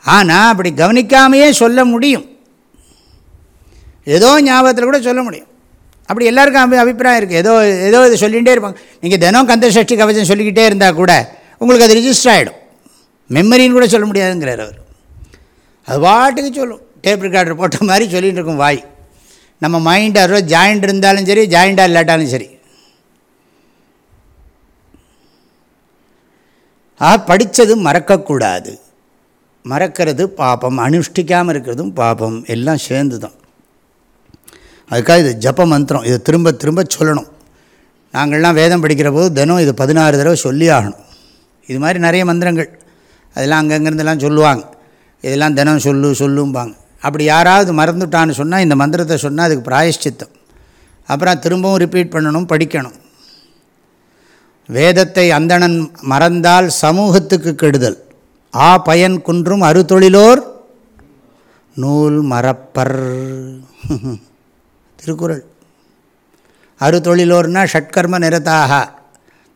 Speaker 2: ஆனால் அப்படி கவனிக்காமையே சொல்ல முடியும். ஏதோ ஞாபகத்தில் கூட சொல்ல முடியும். அப்படி எல்லாருக்கும் அபி அபிப்பிராயம் இருக்குது ஏதோ ஏதோ இது சொல்லிகிட்டே இருப்பாங்க. நீங்கள் தினம் கந்தசஷ்டி கவச்சம் சொல்லிக்கிட்டே இருந்தால் கூட உங்களுக்கு அது ரிஜிஸ்டர் ஆகிடும் மெமரின்னு கூட சொல்ல முடியாதுங்கிறார் அவர். அது பாட்டுக்கு சொல்லும். டேப் ரெக்கார்டர் போட்ட மாதிரி சொல்லிகிட்டு இருக்கும் வாய். நம்ம மைண்ட் அதோட ஜாயிண்ட் இருந்தாலும் சரி ஜாயிண்டாக இல்லாட்டாலும் சரி. ஆ படித்தது மறக்கக்கூடாது. மறக்கிறது பாபம். அனுஷ்டிக்காமல் இருக்கிறதும் பாபம். எல்லாம் சேர்ந்து தான் அதுக்காக இது ஜப மந்திரம். இதை திரும்ப திரும்ப சொல்லணும். நாங்கள்லாம் வேதம் படிக்கிற போது தினம் இது பதினாறு தடவை சொல்லி ஆகணும் இது மாதிரி நிறைய மந்திரங்கள். அதெல்லாம் அங்கங்கேருந்தெல்லாம் சொல்லுவாங்க. இதெல்லாம் தினம் சொல்லு சொல்லும்பாங்க. அப்படி யாராவது மறந்துட்டான்னு சொன்னால் இந்த மந்திரத்தை சொன்னால் அதுக்கு பிராயஷ்சித்தம். அப்புறம் திரும்பவும் ரிப்பீட் பண்ணணும் படிக்கணும். வேதத்தை அந்தணன் மறந்தால் சமூகத்துக்கு கெடுதல். ஆ பயன் குன்றும் அறுதொழிலோர் நூல் மறப்பர். [laughs] திருக்குறள். அறுதொழிலோர்னா ஷட்கர்ம நிறத்தாக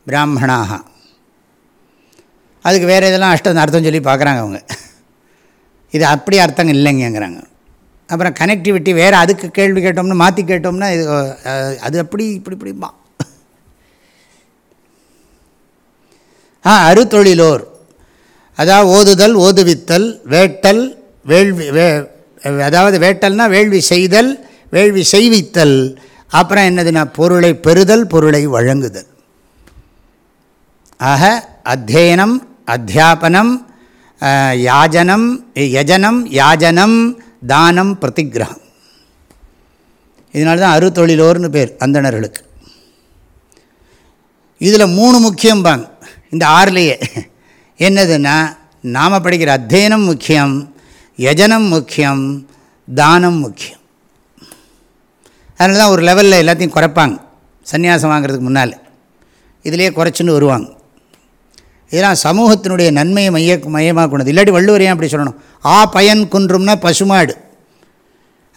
Speaker 2: பிராமணாக. அதுக்கு வேறு இதெல்லாம் அஷ்டம் அர்த்தம் சொல்லி பார்க்குறாங்க அவங்க. இது அப்படி அர்த்தம் இல்லைங்கங்கிறாங்க. அப்புறம் கனெக்டிவிட்டி வேறு அதுக்கு கேள்வி கேட்டோம்னா மாற்றி கேட்டோம்னா இது அது அப்படி இப்படி இப்படிமா ஆ அறுதொழிலோர் அதாவது ஓதுதல் ஓதுவித்தல் வேட்டல் வேள்வி வே அதாவது வேட்டல்னால் வேள்வி செய்தல் வேள்வி செய்வித்தல் அப்புறம் என்னதுன்னா பொருளை பெறுதல் பொருளை வழங்குதல். ஆக அத்தியனம் அத்தியாபனம் யாஜனம் யஜனம் யாஜனம் தானம் பிரதிகிரகம் இதனால தான் அறுத்தொழிலோர்னு பேர் அந்தணர்களுக்கு. இதில் மூணு முக்கியம்பாங்க. இந்த ஆறுலேயே. என்னதுன்னா நாம் படிக்கிற அத்தியனம் முக்கியம் யஜனம் முக்கியம் தானம் முக்கியம். அதனால தான் ஒரு லெவலில் எல்லாத்தையும் குறைப்பாங்க. சன்னியாசம் வாங்குறதுக்கு முன்னால். இதிலேயே குறைச்சின்னு வருவாங்க. இதெல்லாம் சமூகத்தினுடைய நன்மையை மைய மையமாக கொண்டது இல்லாட்டி வள்ளுவர் ஏன் அப்படி சொல்லணும்? ஆ பயன் குன்றும்னா பசுமாடு.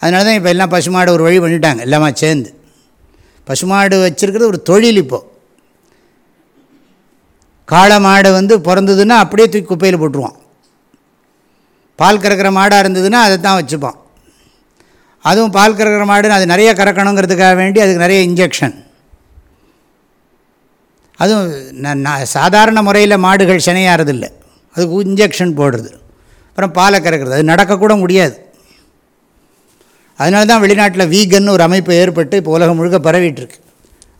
Speaker 2: அதனால தான் இப்போ எல்லாம் பசுமாடு ஒரு வழி பண்ணிட்டாங்க. எல்லாமே சேர்ந்து. பசுமாடு வச்சுருக்கிறது ஒரு தொழில் இப்போது காளை மாடு வந்து பிறந்ததுன்னா அப்படியே தூக்கி குப்பையில் போட்டுருவான். பால் கறக்கிற மாடாக இருந்ததுன்னா அதை தான் வச்சுப்பான். அதுவும் பால் கறக்கிற மாடுன்னு அது நிறைய கறக்கணுங்கிறதுக்காக வேண்டி அதுக்கு நிறைய இன்ஜெக்ஷன் அதுவும் சாதாரண முறையில் மாடுகள் சினையாறதில்லை. அதுக்கு இன்ஜெக்ஷன் போடுறது. அப்புறம் பாலை கறக்கிறது. அது நடக்கக்கூட முடியாது. அதனால தான் வெளிநாட்டில் வீகன் ஒரு அமைப்பு ஏற்பட்டு இப்போ உலகம் முழுக்க பரவிட்டுருக்கு.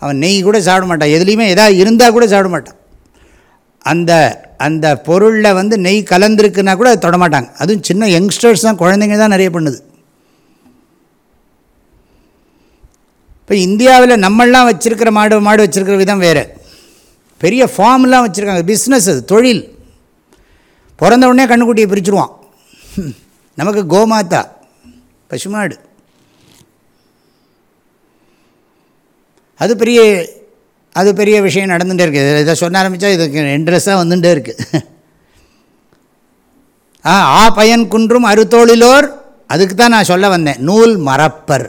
Speaker 2: அவன் நெய் கூட சாப்பிட மாட்டான். எதுலேயுமே எதாவது இருந்தால் கூட சாப்பிட மாட்டான். அந்த அந்த பொருளில் வந்து நெய் கலந்துருக்குன்னா கூட அதை தொடமாட்டாங்க அதுவும் சின்ன யங்ஸ்டர்ஸ் தான் குழந்தைங்க தான் நிறைய பண்ணுது. இப்போ இந்தியாவில் நம்மளாம் வச்சுருக்கிற மாடு மாடு வச்சுருக்கிற விதம் வேறு. பெரிய ஃபார்ம்லாம் வச்சுருக்காங்க. பிஸ்னஸ் அது தொழில். பிறந்த உடனே கண்ணுக்குட்டியை பிரிச்சுருவான். நமக்கு கோமாத்தா பசுமாடு அது பெரிய அது பெரிய விஷயம் நடந்துகிட்டே இருக்குது இதை சொன்ன ஆரம்பித்தா இதுக்கு இன்ட்ரெஸ்ட்டாக வந்துட்டே இருக்குது ஆ ஆ பயன் குன்றும் அறுத்தோழிலோர் அதுக்கு தான் நான் சொல்ல வந்தேன். நூல் மரப்பர்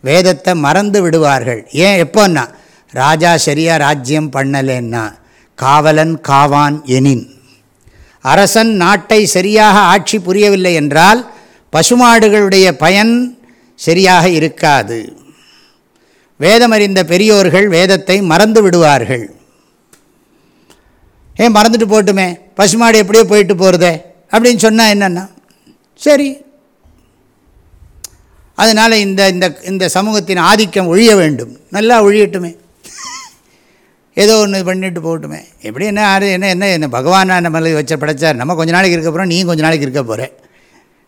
Speaker 2: வேதத்தை மறந்து விடுவார்கள். ஏன் எப்போன்னா? ராஜா சரியா ராஜ்யம் பண்ணலேன்னா. காவலன் காவான் எனின். அரசன் நாட்டை சரியாக ஆட்சி புரியவில்லை என்றால் பசுமாடுகளுடைய பயன் சரியாக இருக்காது. வேதமறிந்த பெரியோர்கள் வேதத்தை மறந்து விடுவார்கள். ஏன் மறந்துட்டு போட்டுமே? பசுமாடு எப்படியோ போயிட்டு போகிறதே அப்படின்னு சொன்னால் என்னென்னா? சரி அதனால் இந்த இந்த இந்த சமூகத்தின் ஆதிக்கம் ஒழிய வேண்டும். நல்லா ஒழியட்டுமே. ஏதோ ஒன்று பண்ணிட்டு போகட்டுமே. எப்படி என்ன ஆறு என்ன என்ன என்ன பகவானா நம்மளை வச்ச படைச்சார்? நம்ம கொஞ்ச நாளைக்கு இருக்க போகிறோம் நீ கொஞ்ச நாளைக்கு இருக்க போகிற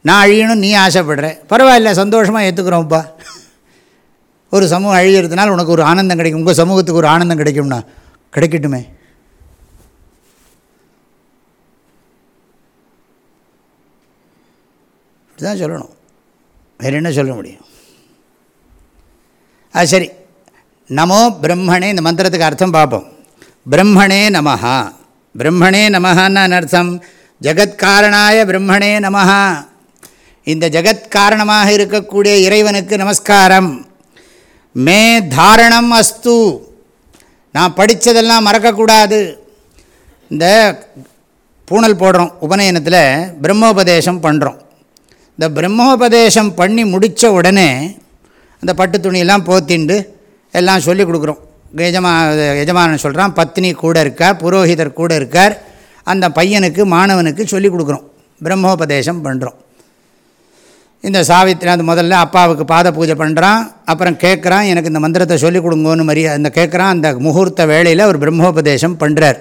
Speaker 2: நான் அழியணும் நீ ஆசைப்படுற. பரவாயில்ல சந்தோஷமாக ஏற்றுக்குறோம்ப்பா ஒரு சமூகம் அழிகிறதுனால உனக்கு ஒரு ஆனந்தம் கிடைக்கும். உங்கள் சமூகத்துக்கு ஒரு ஆனந்தம் கிடைக்கும்னா கிடைக்கட்டுமே. இப்படிதான் சொல்லணும். வேறு என்ன சொல்ல முடியும்? அது சரி. நமோ பிரம்மணே இந்த மந்திரத்துக்கு அர்த்தம் பார்ப்போம். பிரம்மணே நமஹா. பிரம்மணே நமஹான்னு அர்த்தம்? ஜகத்காரணாய பிரம்மணே நமஹா. இந்த ஜகத்காரணமாக இருக்கக்கூடிய இறைவனுக்கு நமஸ்காரம். மே தாரணம் அஸ்து. நான் படித்ததெல்லாம் மறக்கக்கூடாது. இந்த பூணல் போடுறோம் உபநயனத்தில் பிரம்மோபதேசம் பண்ணுறோம் இந்த பிரம்மோபதேசம் பண்ணி முடித்த உடனே அந்த பட்டு துணியெல்லாம் போத்திண்டு எல்லாம் சொல்லி கொடுக்குறோம். எஜமா எஜமானன் சொல்கிறான் பத்னி கூட இருக்கார் புரோஹிதர் கூட இருக்கார் அந்த பையனுக்கு மாணவனுக்கு சொல்லி கொடுக்குறோம். பிரம்மோபதேசம் பண்ணுறோம் இந்த சாவித்திரி அந்த முதல்ல அப்பாவுக்கு பாத பூஜை பண்ணுறான் அப்புறம் கேட்குறான் எனக்கு இந்த மந்திரத்தை சொல்லிக் கொடுங்கன்னு மரியா அந்த கேட்குறான் அந்த முகூர்த்த வேளையில் ஒரு பிரம்மோபதேசம் பண்ணுறார்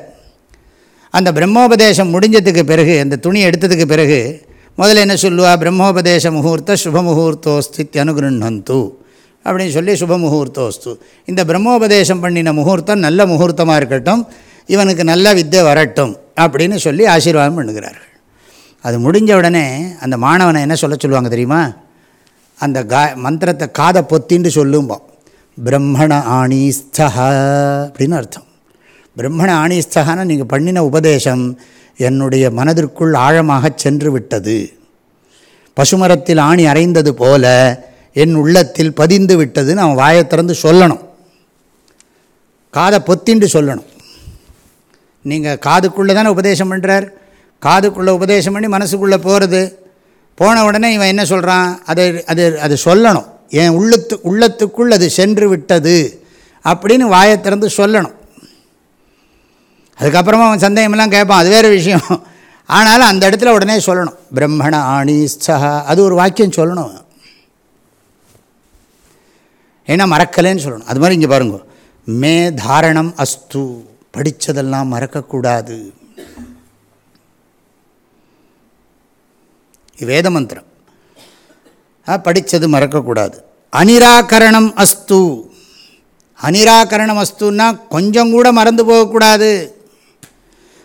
Speaker 2: அந்த பிரம்மோபதேசம் முடிஞ்சதுக்கு பிறகு அந்த துணி எடுத்ததுக்கு பிறகு முதல்ல என்ன சொல்லுவா? பிரம்மோபதேச முகூர்த்த சுப முகூர்த்தோஸ்தித் அனுகிருண்ணந்து அப்படின்னு சொல்லி சுப முகூர்த்தோஸ்து இந்த பிரம்மோபதேசம் பண்ணின முகூர்த்தம் நல்ல முகூர்த்தமாக இருக்கட்டும் இவனுக்கு நல்ல வித்தை வரட்டும் அப்படின்னு சொல்லி ஆசீர்வாதம் பண்ணுகிறார்கள். அது முடிஞ்ச உடனே அந்த மாணவனை என்ன சொல்ல சொல்லுவாங்க தெரியுமா? அந்த கா மந்திரத்தை காதை பொத்தின்னு சொல்லும்போம். பிரம்மண ஆணீஸ்தா அப்படின்னு அர்த்தம். பிரம்மண ஆணீஸ்தகான நீங்கள் பண்ணின உபதேசம் என்னுடைய மனதிற்குள் ஆழமாக சென்று விட்டது பசுமரத்தில் ஆணி அரைந்தது போல என் உள்ளத்தில் பதிந்து விட்டதுன்னு அவன் வாயை திறந்து சொல்லணும். காதை பொத்திண்டு சொல்லணும். நீங்கள் காதுக்குள்ளே தானே உபதேசம் பண்ணுறார் காதுக்குள்ளே உபதேசம் பண்ணி மனசுக்குள்ளே போகிறது போன உடனே இவன் என்ன சொல்கிறான் அதை அது அது சொல்லணும். என் உள்ளத்து உள்ளத்துக்குள் அது சென்று விட்டது அப்படின்னு வாயை திறந்து சொல்லணும். அதுக்கப்புறமா அவன் சந்தேகமெல்லாம் கேட்பான். அது வேறு விஷயம். ஆனாலும் அந்த இடத்துல உடனே சொல்லணும். பிரம்மண ஆணிஸ்தா. அது ஒரு வாக்கியம் சொல்லணும் ஏன்னா மறக்கலைன்னு சொல்லணும். அது மாதிரி இங்கே பாருங்க. மே தாரணம் அஸ்து. படித்ததெல்லாம் மறக்கக்கூடாது. வேத மந்திரம். படித்தது மறக்கக்கூடாது. அனிராகரணம் அஸ்து. அனிராகரணம் அஸ்துன்னா கொஞ்சம் கூட மறந்து போகக்கூடாது.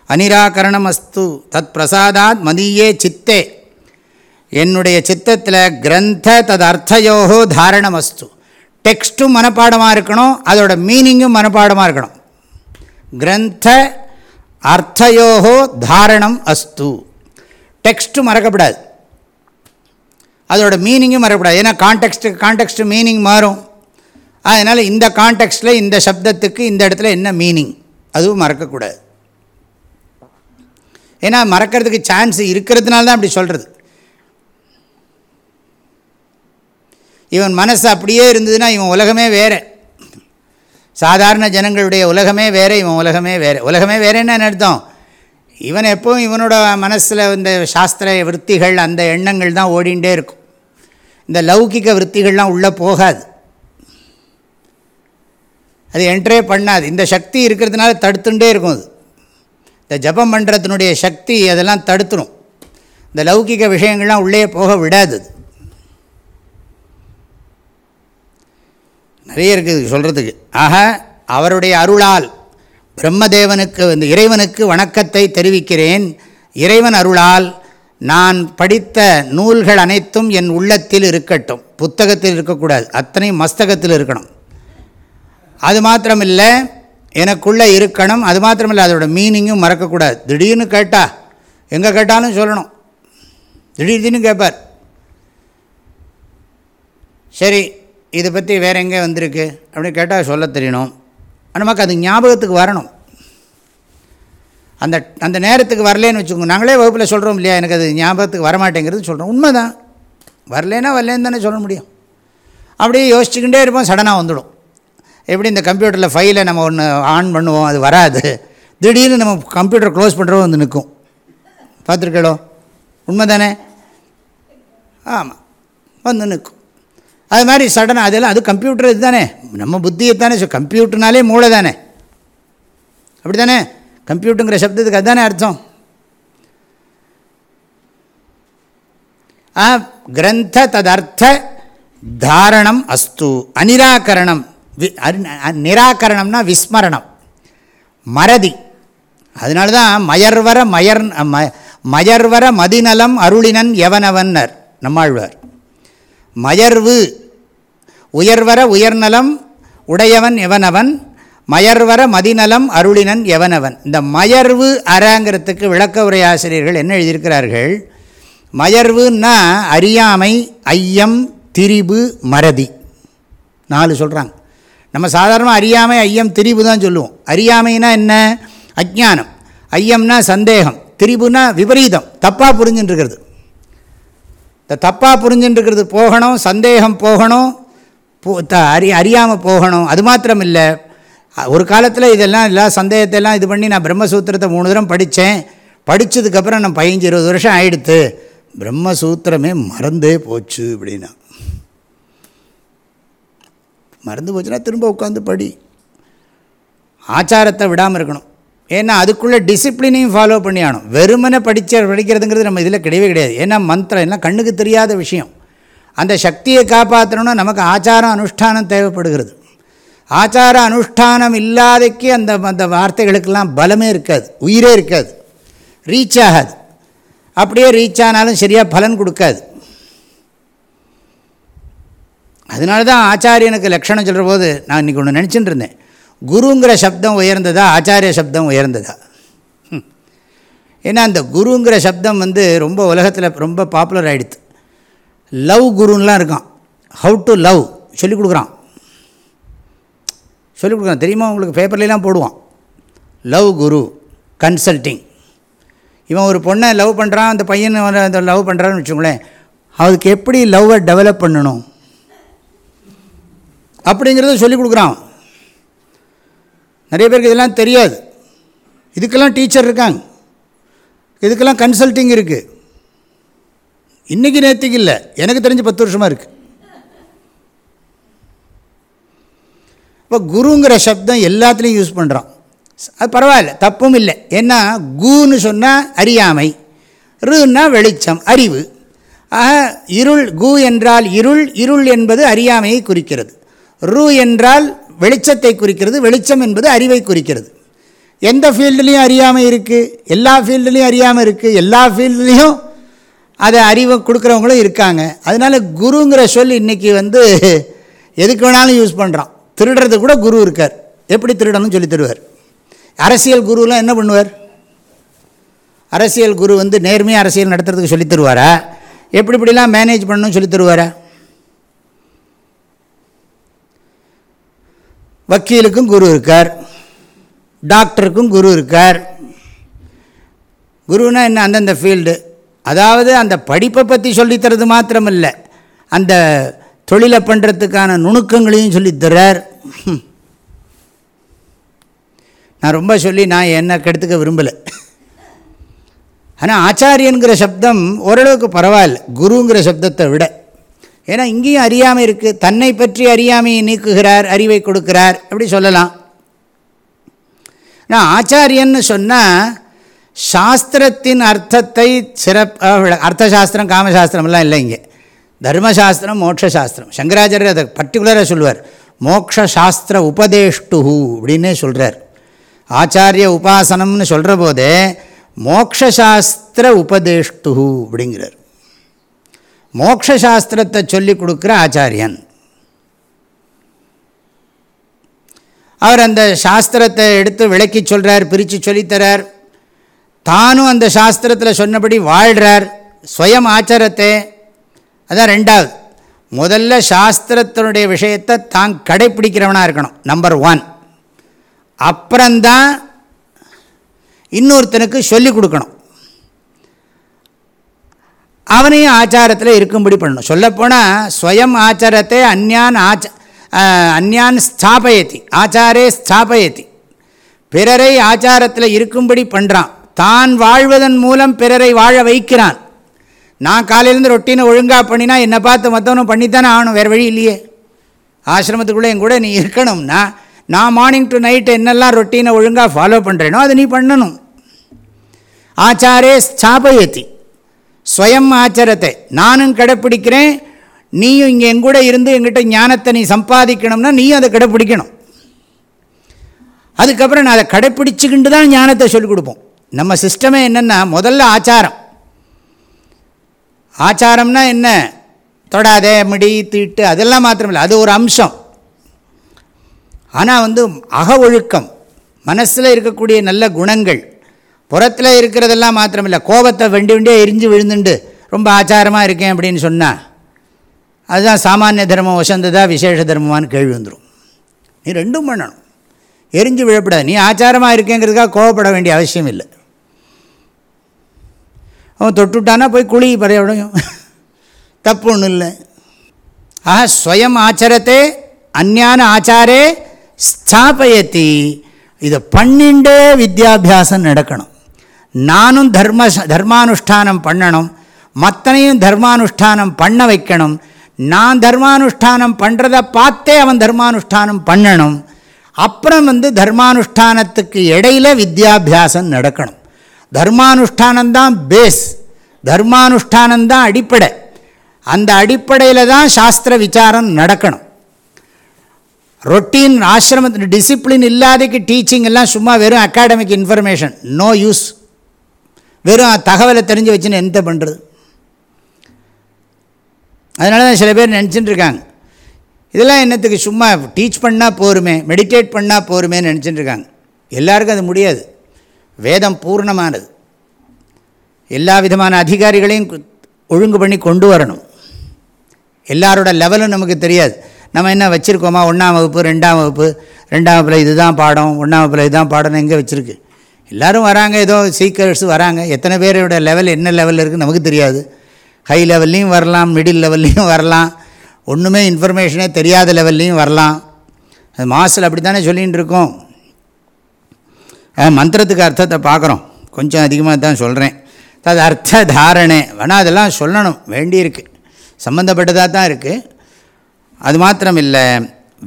Speaker 2: அனிராகரணம் அஸ்து தத் பிரசாதாத் மதியே சித்தே. என்னுடைய சித்தத்தில் கிரந்த தது அர்த்தயோகோ தாரணம் அஸ்து டெக்ஸ்ட்டும் மனப்பாடமாக இருக்கணும் அதோட மீனிங்கும் மனப்பாடமாக இருக்கணும். கிரந்த அர்த்தயோகோ தாரணம் அஸ்து. டெக்ஸ்ட்டு மறக்கப்படாது. அதோட மீனிங்கும் மறக்கப்படாது. ஏன்னா கான்டெக்ஸ்ட்டு கான்டெக்ஸ்ட்டு மீனிங் மாறும். அதனால் இந்த கான்டெக்ஸ்டில் இந்த சப்தத்துக்கு இந்த இடத்துல என்ன மீனிங்? அதுவும் மறக்கக்கூடாது. ஏன்னா மறக்கிறதுக்கு சான்ஸ் இருக்கிறதுனால தான் அப்படி சொல்கிறது இவன் மனசு அப்படியே இருந்ததுன்னா இவன் உலகமே வேறு. சாதாரண ஜனங்களுடைய உலகமே வேறு இவன் உலகமே வேறு. உலகமே வேறு அர்த்தம்? இவன் எப்பவும் இவனோட மனசில் இந்த சாஸ்திர விற்த்திகள் அந்த எண்ணங்கள் தான் ஓடிண்டே இருக்கும். இந்த லௌகிக விற்த்திகள்லாம் உள்ளே போகாது. அது என்ட்ரே பண்ணாது. இந்த சக்தி இருக்கிறதுனால தடுத்துட்டே இருக்கும் அது. இந்த ஜபம் பண்ணுறதுனுடைய சக்தி அதெல்லாம் தடுத்துடும் இந்த லௌகிக விஷயங்கள்லாம் உள்ளே போக விடாது. நிறைய இருக்குது சொல்கிறதுக்கு ஆக அவருடைய அருளால் பிரம்மதேவனுக்கு இந்த இறைவனுக்கு வணக்கத்தை தெரிவிக்கிறேன். இறைவன் அருளால் நான் படித்த நூல்கள் அனைத்தும் என் உள்ளத்தில் இருக்கட்டும். புத்தகத்தில் இருக்கக்கூடாது. அத்தனை மஸ்தகத்தில் இருக்கணும். அது மாத்திரமில்லை எனக்குள்ளே இருக்கணும். அது மாத்திரமில்லை அதோட மீனிங்கும் மறக்கக்கூடாது. திடீர்னு கேட்டால் எங்கே கேட்டாலும் சொல்லணும். திடீர் திடீர்னு கேட்பார். சரி இதை பற்றி வேறு எங்கே வந்திருக்கு? அப்படின்னு கேட்டால் சொல்ல தெரியணும். நமக்கு அது ஞாபகத்துக்கு வரணும். அந்த அந்த நேரத்துக்கு வரலேன்னு வச்சுக்கோங்க. நாங்களே வகுப்பில் சொல்கிறோம் இல்லையா எனக்கு அது ஞாபகத்துக்கு வரமாட்டேங்கிறது சொல்கிறோம் உண்மை தான் வரலேன்னா வரலேன்னு தானே சொல்ல முடியும். அப்படியே யோசிச்சுக்கிட்டே இருப்போம் சடனாக வந்துடும். எப்படி இந்த கம்ப்யூட்டரில் ஃபைலை நம்ம ஒன்று ஆன் பண்ணுவோம் அது வராது. திடீர்னு நம்ம கம்ப்யூட்டர் க்ளோஸ் பண்ணுறோம் வந்து நிற்கும். பார்த்துருக்கலோ உண்மை தானே ஆமாம் வந்து நிற்கும். அது மாதிரி சடனாக அதெல்லாம் அது கம்ப்யூட்டர் இது தானே நம்ம புத்தியை தானே கம்ப்யூட்டர்னாலே மூளை தானே அப்படி தானே கம்ப்யூட்டருங்கிற சப்தத்துக்கு அதுதானே அர்த்தம்? ஆ கிரந்த ததர்த்த தாரணம் அஸ்து அனிராகரணம் வி நிராகரணம்னா விஸ்மரணம். மறதி. அதனால தான் மயர்வர மயர் ம மயர்வர மதிநலம் அருளினன் எவனவன்னர்? நம்மாழ்வார். மயர்வு. உயர்வர உயர்நலம் உடையவன் எவனவன்? மயர்வர மதிநலம் அருளினன் எவனவன்? இந்த மயர்வு அறங்கிறதுக்கு விளக்க உரை ஆசிரியர்கள் என்ன எழுதியிருக்கிறார்கள்? மயர்வுன்னா அறியாமை ஐயம் திரிபு மறதி. நாலு சொல்கிறாங்க நம்ம சாதாரணமாக அறியாமை ஐயம் திரிபு தான் சொல்லுவோம். அறியாமைனா என்ன? அஜானம் ஐயம்னா சந்தேகம். திரிபுனா விபரீதம். தப்பாக புரிஞ்சுட்டுருக்கிறது இந்த தப்பாக புரிஞ்சுட்டுருக்கிறது போகணும் சந்தேகம் போகணும் த அறி அறியாமல் போகணும். அது மாத்திரம் இல்லை ஒரு காலத்தில் இதெல்லாம் எல்லா சந்தேகத்தெல்லாம் இது பண்ணி நான் பிரம்மசூத்திரத்தை மூணு தரம் படித்தேன். படித்ததுக்கப்புறம் நான் பதினஞ்சு இருபது வருஷம் ஆகிடுத்து பிரம்மசூத்திரமே மறந்தே போச்சு அப்படின்னா. மறந்து போச்சுன்னா திரும்ப உட்காந்து படி. ஆச்சாரத்தை விடாமல் இருக்கணும். ஏன்னா அதுக்குள்ளே டிசிப்ளினையும் ஃபாலோ பண்ணி ஆகணும். வெறுமனை படித்த படிக்கிறதுங்கிறது நம்ம இதில் கிடையவே கிடையாது. ஏன்னா மந்திரம் எல்லாம் கண்ணுக்கு தெரியாத விஷயம். அந்த சக்தியை காப்பாற்றணும்னா நமக்கு ஆச்சாரம் அனுஷ்டானம் தேவைப்படுகிறது. ஆச்சார அனுஷ்டானம் இல்லாதக்கே அந்த அந்த வார்த்தைகளுக்கெல்லாம் பலமே இருக்காது. உயிரே இருக்காது. ரீச் ஆகாது. அப்படியே ரீச் ஆனாலும் சரியாக பலன் கொடுக்காது. அதனால தான் ஆச்சாரியனுக்கு லக்ஷணம் சொல்கிற போது நான் இன்றைக்கி ஒன்று நினச்சிட்டு இருந்தேன். குருங்கிற சப்தம் உயர்ந்ததா ஆச்சாரிய சப்தம் உயர்ந்ததா? ஏன்னா அந்த குருங்கிற சப்தம் வந்து ரொம்ப உலகத்தில் ரொம்ப பாப்புலர் ஆகிடுது லவ் குருன்னெலாம் இருக்கான். ஹவு டு லவ் சொல்லிக் கொடுக்குறான். சொல்லிக் கொடுக்குறான். தெரியுமா உங்களுக்கு? பேப்பர்லாம் போடுவான். லவ் குரு கன்சல்ட்டிங் இவன் ஒரு பொண்ணை லவ் பண்ணுறான் அந்த பையன் அந்த லவ் பண்ணுறான்னு வச்சுக்கோங்களேன். அதுக்கு எப்படி லவ்வை டெவலப் பண்ணணும்? அப்படிங்கிறத சொல்லிக் கொடுக்குறான். நிறைய பேருக்கு இதெல்லாம் தெரியாது. இதுக்கெல்லாம் டீச்சர் இருக்காங்க. இதுக்கெல்லாம் கன்சல்ட்டிங் இருக்குது இன்றைக்கி நேற்றுக்கு இல்லை. எனக்கு தெரிஞ்சு பத்து வருஷமாக இருக்குது இப்போ குருங்கிற சப்தம் எல்லாத்துலேயும் யூஸ் பண்ணுறோம் அது பரவாயில்ல தப்பும் இல்லை. ஏன்னா குன்னு சொன்னால் அறியாமை ருன்னா வெளிச்சம் அறிவு. ஆக இருள் கு என்றால் இருள் இருள் என்பது அறியாமையை குறிக்கிறது. ரு என்றால் வெளிச்சத்தை குறிக்கிறது. வெளிச்சம் என்பது அறிவை குறிக்கிறது. எந்த ஃபீல்டுலேயும் அறியாமல் இருக்குது எல்லா ஃபீல்டுலேயும் அறியாமல் இருக்குது எல்லா ஃபீல்டுலேயும் அதை அறிவை கொடுக்குறவங்களும் இருக்காங்க. அதனால் குருங்கிற சொல் இன்றைக்கி வந்து எதுக்கு வேணாலும் யூஸ் பண்ணுறான் திருடுறது கூட குரு இருக்கார். எப்படி திருடணும்னு சொல்லி தருவார். அரசியல் குருலாம் என்ன பண்ணுவார்? அரசியல் குரு வந்து நேர்மையாக அரசியல் நடத்துறதுக்கு சொல்லி தருவாரா? எப்படி இப்படிலாம் மேனேஜ் பண்ணணும்னு சொல்லி தருவாரா? வக்கீலுக்கும் குரு இருக்கார். டாக்டருக்கும் குரு இருக்கார். குருனா என்ன அந்தந்த ஃபீல்டு அதாவது அந்த படிப்பை பற்றி சொல்லித்தரது மாத்திரமில்லை. அந்த தொழிலை பண்ணுறதுக்கான நுணுக்கங்களையும் சொல்லித்தர்றார் நான் ரொம்ப சொல்லி நான் என்ன கெடுத்துக்க விரும்பலை. ஆனால் ஆச்சாரியங்கிற சப்தம் ஓரளவுக்கு பரவாயில்ல. குருங்கிற சப்தத்தை விட. ஏன்னா இங்கேயும் அறியாமை இருக்குது தன்னை பற்றி அறியாமையை நீக்குகிறார் அறிவை கொடுக்கிறார். அப்படி சொல்லலாம். நான் ஆச்சாரியன்னு சொன்னால் சாஸ்திரத்தின் அர்த்தத்தை சிறப்பு அர்த்தசாஸ்திரம் காமசாஸ்திரம்லாம் இல்லை இங்கே. தர்மசாஸ்திரம் மோட்சசாஸ்திரம். சங்கராச்சாரியர் அதை பர்டிகுலராக சொல்லுவார். மோக்ஷாஸ்திர உபதேஷ்டு அப்படின்னே சொல்கிறார் ஆச்சாரிய உபாசனம்னு சொல்கிற போதே மோக்ஷாஸ்திர உபதேஷ்டு அப்படிங்கிறார். மோக்ஷாஸ்திரத்தை சொல்லி கொடுக்குற ஆச்சாரியன். அவர் அந்த சாஸ்திரத்தை எடுத்து விளக்கி சொல்கிறார் பிரித்து சொல்லித்தரார் தானும் அந்த சாஸ்திரத்தில் சொன்னபடி வாழ்கிறார் ஸ்வயம் ஆச்சாரத்தை. அதான் ரெண்டாவது. முதல்ல சாஸ்திரத்தினுடைய விஷயத்தை தான் கடைப்பிடிக்கிறவனாக இருக்கணும் நம்பர் ஒன் அப்புறம்தான் இன்னொருத்தனுக்கு சொல்லிக் கொடுக்கணும். அவனையும் ஆச்சாரத்தில் இருக்கும்படி பண்ணணும். சொல்லப்போனால் ஸ்வயம் ஆச்சாரத்தை அந்யான் ஆச்ச அந்யான் ஸ்தாபயத்தி ஆச்சாரே ஸ்தாபயத்தி பிறரை ஆச்சாரத்தில் இருக்கும்படி பண்ணுறான் தான் வாழ்வதன் மூலம் பிறரை வாழ வைக்கிறான். நான் காலையிலேருந்து ரொட்டீனை ஒழுங்காக பண்ணினா என்னை பார்த்து மற்றவனும் பண்ணித்தானே ஆகணும் வேறு வழி இல்லையே. ஆசிரமத்துக்குள்ளே என் கூட நீ இருக்கணும்னா நான் மார்னிங் டு நைட் என்னெல்லாம் ரொட்டீனை ஒழுங்காக ஃபாலோ பண்ணுறேனோ அதை நீ பண்ணணும். ஆச்சாரே ஸ்தாபயத்தி ஸ்வயம் ஆச்சரத்தை. நானும் கடைப்பிடிக்கிறேன். நீயும் இங்கே எங்கூட இருந்து எங்கிட்ட ஞானத்தை நீ சம்பாதிக்கணும்னா நீயும் அதை கடைப்பிடிக்கணும். அதுக்கப்புறம் நான் அதை கடைப்பிடிச்சிக்கிண்டு தான் ஞானத்தை சொல்லிக் கொடுப்போம். நம்ம சிஸ்டமே என்னென்னா முதல்ல ஆச்சாரம். ஆச்சாரம்னா என்ன? தொடாதே மிடி தீட்டு அதெல்லாம் மாத்திரமில்லை. அது ஒரு அம்சம். ஆனால் வந்து அக ஒழுக்கம். மனசில் இருக்கக்கூடிய நல்ல குணங்கள். புறத்தில் இருக்கிறதெல்லாம் மாத்திரமில்லை. கோபத்தை வெண்டி வெண்டியாக எரிஞ்சு விழுந்துண்டு. ரொம்ப ஆச்சாரமாக இருக்கேன் அப்படின்னு சொன்னால் அதுதான் சாமானிய தர்மம் வசந்ததா விசேஷ தர்மமானு கேள்வி வந்துடும் நீ ரெண்டும் பண்ணணும். எரிஞ்சு விழப்படாது. நீ ஆச்சாரமாக இருக்கேங்கிறதுக்காக கோவப்பட வேண்டிய அவசியம் இல்லை. அவன் தொட்டுட்டானா போய் குழி பறையவிடையும் தப்பு ஒன்றும் இல்லை. ஆஹா ஸ்வயம் ஆச்சரத்தே அந்யான ஆச்சாரே ஸ்தாபயத்தி. இதை பண்ணிண்டே வித்யாபியாசம் நடக்கணும். நானும் தர்ம தர்மானுஷ்டானம் பண்ணணும். மற்றனையும் தர்மானுஷ்டானம் பண்ண வைக்கணும். நான் தர்மானுஷ்டானம் பண்ணுறதை பார்த்தே அவன் தர்மானுஷ்டானம் பண்ணணும். அப்புறம் வந்து தர்மானுஷ்டானத்துக்கு இடையில் வித்யாபியாசம் நடக்கணும். தர்மானுஷ்டானந்தான் பேஸ் தர்மானுஷ்டானந்தான் அடிப்படை. அந்த அடிப்படையில் தான் சாஸ்திர விசாரம் நடக்கணும். ரொட்டீன் ஆசிரமத்தில் டிசிப்ளின் இல்லாதக்கு டீச்சிங் எல்லாம் சும்மா வெறும் அகாடமிக் இன்ஃபர்மேஷன் நோ யூஸ் வெறும் தகவலை தெரிஞ்சு வச்சுன்னு எந்த பண்ணுறது அதனால தான் சில பேர் நினச்சிட்டு இருக்காங்க. இதெல்லாம் என்னத்துக்கு சும்மா டீச் பண்ணால் போருமே மெடிடேட் பண்ணால் போருமேன்னு நினச்சிட்டு இருக்காங்க. எல்லாருக்கும் அது முடியாது. வேதம் பூர்ணமானது. எல்லா விதமான அதிகாரிகளையும் ஒழுங்கு பண்ணி கொண்டு வரணும். எல்லாரோட லெவலும் நமக்கு தெரியாது. நம்ம என்ன வச்சுருக்கோமா? ஒன்றாம் வகுப்பு ரெண்டாம் வகுப்பு ரெண்டாம் வகுப்பில் இதுதான் பாடம் ஒன்றாம் வகுப்பில் இதுதான் பாடம் எங்கே வச்சுருக்கு? எல்லோரும் வராங்க ஏதோ சீக்கர்ஸ் வராங்க. எத்தனை பேரோட லெவல் என்ன லெவலில் இருக்குதுன்னு நமக்கு தெரியாது. ஹை லெவல்லையும் வரலாம் மிடில் லெவல்லையும் வரலாம். ஒன்றுமே இன்ஃபர்மேஷனே தெரியாத லெவல்லையும் வரலாம். அது மாசில் அப்படி தானே சொல்லிகிட்டு இருக்கோம் மந்திரத்துக்கு அர்த்தத்தை பார்க்குறோம். கொஞ்சம் அதிகமாக தான் சொல்கிறேன் அது அர்த்த தாரணை. வேணால் அதெல்லாம் சொல்லணும். வேண்டியிருக்கு. சம்மந்தப்பட்டதாக தான் இருக்குது அது மாத்திரம் இல்லை